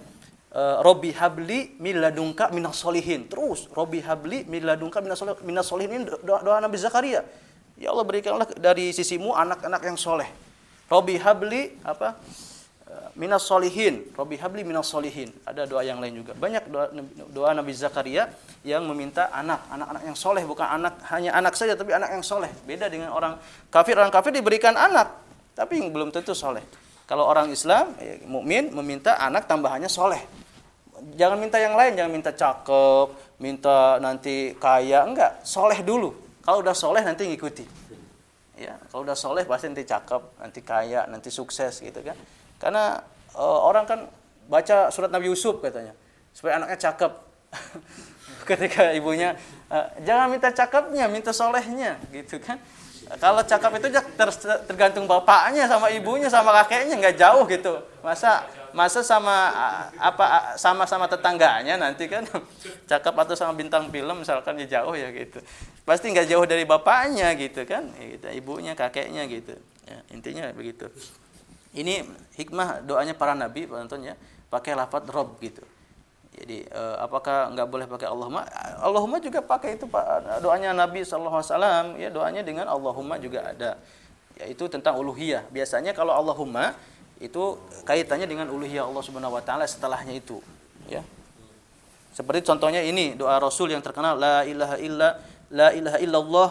e, Robi habli miladungka minas solihin terus Robi habli miladungka minas solihin ini doa, doa Nabi Zakaria Ya Allah berikanlah dari sisimu anak-anak yang soleh. Robi habli apa? Eh, Minas solihin. Robi habli minas solihin. Ada doa yang lain juga. Banyak doa, doa Nabi Zakaria yang meminta anak, anak-anak yang soleh bukan anak hanya anak saja tapi anak yang soleh. Beda dengan orang kafir. Orang kafir diberikan anak tapi belum tentu soleh. Kalau orang Islam, ya, mukmin meminta anak tambahannya soleh. Jangan minta yang lain, jangan minta cakep, minta nanti kaya, enggak. Soleh dulu. Kalau udah soleh nanti ngikuti. Ya kalau udah soleh pasti nanti cakep nanti kaya nanti sukses gitu kan. Karena uh, orang kan baca surat Nabi Yusuf katanya supaya anaknya cakep. Ketika ibunya uh, jangan minta cakepnya minta solehnya gitu kan. Kalau cakep itu ter, tergantung bapaknya sama ibunya sama kakeknya nggak jauh gitu. Masa masa sama apa sama-sama tetangganya nanti kan? Cakep atau sama bintang film misalkan ya jauh ya gitu. Pasti nggak jauh dari bapaknya gitu kan? Ya, gitu. ibunya kakeknya gitu. Ya, intinya begitu. Ini hikmah doanya para nabi penonton ya. Pakai lafadz rob gitu. Jadi eh, apakah nggak boleh pakai Allahumma? Allahumma juga pakai itu doanya Nabi Wasallam ya doanya dengan Allahumma juga ada. Yaitu tentang uluhiyah. Biasanya kalau Allahumma itu kaitannya dengan uluhiyah Allah Subhanahu wa taala setelahnya itu ya. Seperti contohnya ini doa Rasul yang terkenal la ilaha illa la ilaha illallah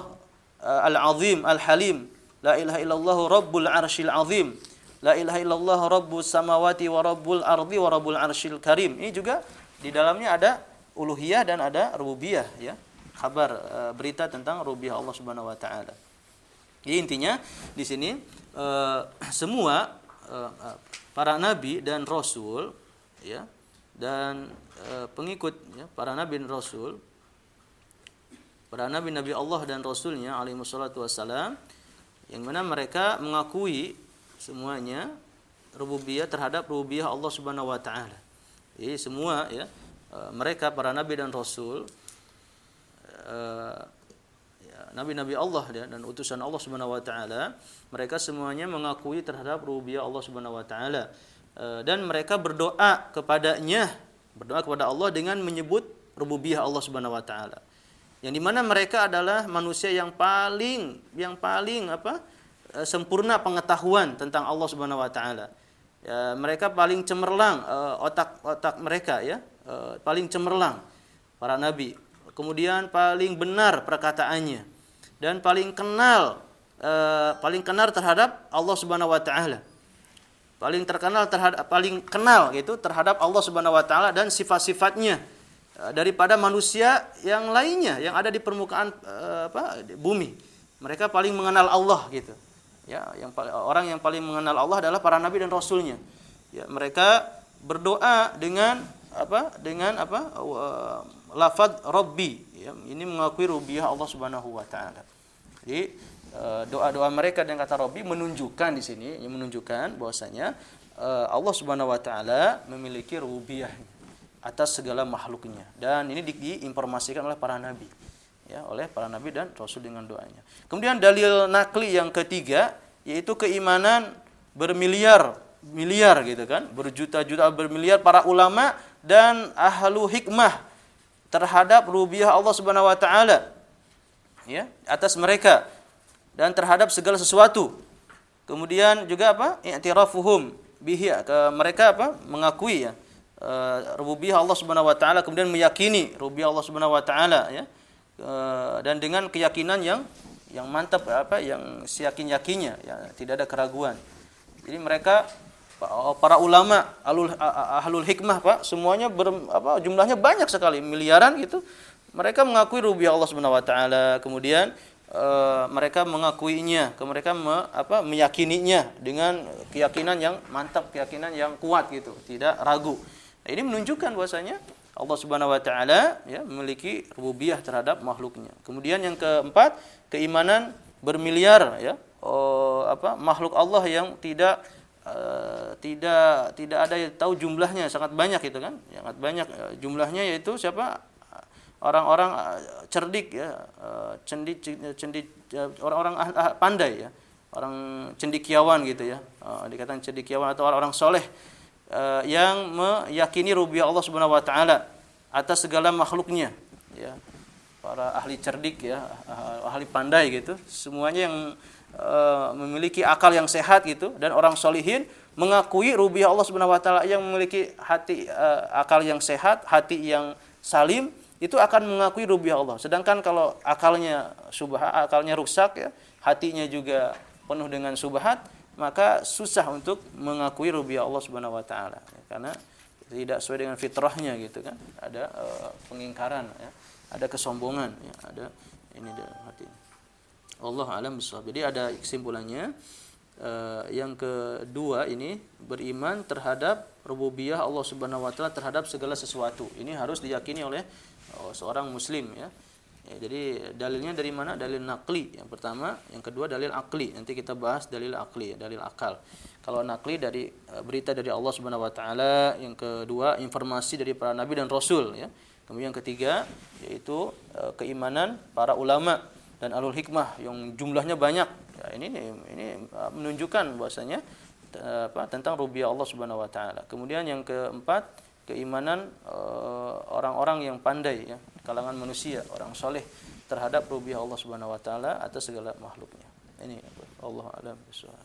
uh, al-azim al-halim la ilaha illallah rabbul arsyil azim la ilaha illallah rabbus samawati wa rabbul ardi wa rabbul arsyil karim. Ini juga di dalamnya ada uluhiyah dan ada rububiyah ya. Kabar uh, berita tentang rububiyah Allah Subhanahu wa taala. Jadi intinya di sini semua Eh, eh, para nabi dan rasul ya dan uh, pengikut ya, para nabi dan rasul para nabi nabi Allah dan rasulnya alaihi wassalatu wassalam yang mana mereka mengakui semuanya rububiyah terhadap rububiyah Allah Subhanahu wa taala. Semua ya mereka para nabi dan rasul nabi-nabi Allah ya, dan utusan Allah Subhanahu wa taala, mereka semuanya mengakui terhadap rububiyah Allah Subhanahu wa taala. E, dan mereka berdoa kepadanya, berdoa kepada Allah dengan menyebut rububiyah Allah Subhanahu wa taala. Yang di mana mereka adalah manusia yang paling yang paling apa? E, sempurna pengetahuan tentang Allah Subhanahu wa taala. Ya, mereka paling cemerlang otak-otak e, mereka ya, paling cemerlang para nabi. Kemudian paling benar perkataannya dan paling kenal uh, paling kenal terhadap Allah Subhanahu wa taala. Paling terkenal terhadap paling kenal gitu terhadap Allah Subhanahu wa taala dan sifat-sifatnya uh, daripada manusia yang lainnya yang ada di permukaan uh, apa bumi. Mereka paling mengenal Allah gitu. Ya, yang orang yang paling mengenal Allah adalah para nabi dan rasulnya. Ya, mereka berdoa dengan apa? Dengan apa? Lafaz Rabbi. Ya, ini mengakui rububiyah Allah Subhanahu wa taala. Jadi eh, doa-doa mereka dan kata Rabbi menunjukkan di sini menunjukkan bahwasanya eh, Allah Subhanahu wa taala memiliki rububiyah atas segala makhluknya. Dan ini diinformasikan oleh para nabi. Ya oleh para nabi dan rasul dengan doanya. Kemudian dalil nakli yang ketiga yaitu keimanan bermiliar miliar gitu kan, berjuta-juta bermiliar para ulama dan ahlu hikmah terhadap rububiyah Allah Subhanahu wa taala. Ya, atas mereka dan terhadap segala sesuatu. Kemudian juga apa? I'tirafuhum bihi ke mereka apa? mengakui ya uh, rububiyah Allah Subhanahu wa taala kemudian meyakini rububiyah Allah Subhanahu wa taala ya. Uh, dan dengan keyakinan yang yang mantap apa yang siyakin-yakinnya ya tidak ada keraguan. Jadi mereka para ulama ahlul, ahlul hikmah Pak semuanya ber, apa jumlahnya banyak sekali miliaran gitu. Mereka mengakui rububiyah Allah Subhanahu wa taala kemudian e, mereka mengakuinya ke mereka me, apa meyakininya dengan keyakinan yang mantap keyakinan yang kuat gitu tidak ragu. Nah, ini menunjukkan bahwasanya Allah Subhanahu wa taala ya memiliki rububiyah terhadap makhluknya. Kemudian yang keempat keimanan bermiliar ya oh, apa makhluk Allah yang tidak Uh, tidak tidak ada yang tahu jumlahnya sangat banyak itu kan? Sangat banyak. Uh, jumlahnya yaitu siapa? Orang-orang uh, cerdik ya. Cendik cendik orang-orang ah, ah, pandai ya. Orang cendikiawan gitu ya. Dikatakan cendikiawan atau orang-orang soleh yang meyakini rububiyah Allah Subhanahu Wa Taala atas segala makhluknya ya. Para ahli cerdik ya, ahli pandai gitu, semuanya yang memiliki akal yang sehat gitu dan orang solihin mengakui rubiah Allah Subhanahu wa taala yang memiliki hati uh, akal yang sehat, hati yang salim itu akan mengakui rubiah Allah. Sedangkan kalau akalnya subhat, akalnya rusak ya, hatinya juga penuh dengan subhat, maka susah untuk mengakui rubiah Allah Subhanahu wa taala. Karena tidak sesuai dengan fitrahnya gitu kan. Ada uh, pengingkaran ya ada kesombongan ya ada ini dalam hati Allah alam bisawab jadi ada kesimpulannya uh, yang kedua ini beriman terhadap rububiyah Allah Subhanahu wa taala terhadap segala sesuatu ini harus diyakini oleh oh, seorang muslim ya Ya, jadi dalilnya dari mana? Dalil nakli yang pertama, yang kedua dalil akli. Nanti kita bahas dalil akli, dalil akal. Kalau nakli dari eh, berita dari Allah Subhanahu wa taala, yang kedua informasi dari para nabi dan rasul ya. Kemudian yang ketiga yaitu e, keimanan para ulama dan alul hikmah yang jumlahnya banyak. Ya, ini ini e, menunjukkan bahwasanya e, apa tentang rubiah Allah Subhanahu wa taala. Kemudian yang keempat keimanan orang-orang yang pandai ya, kalangan manusia, orang soleh terhadap rubiah Allah Subhanahu wa taala atas segala makhluknya. Ini Allah alam bisawab.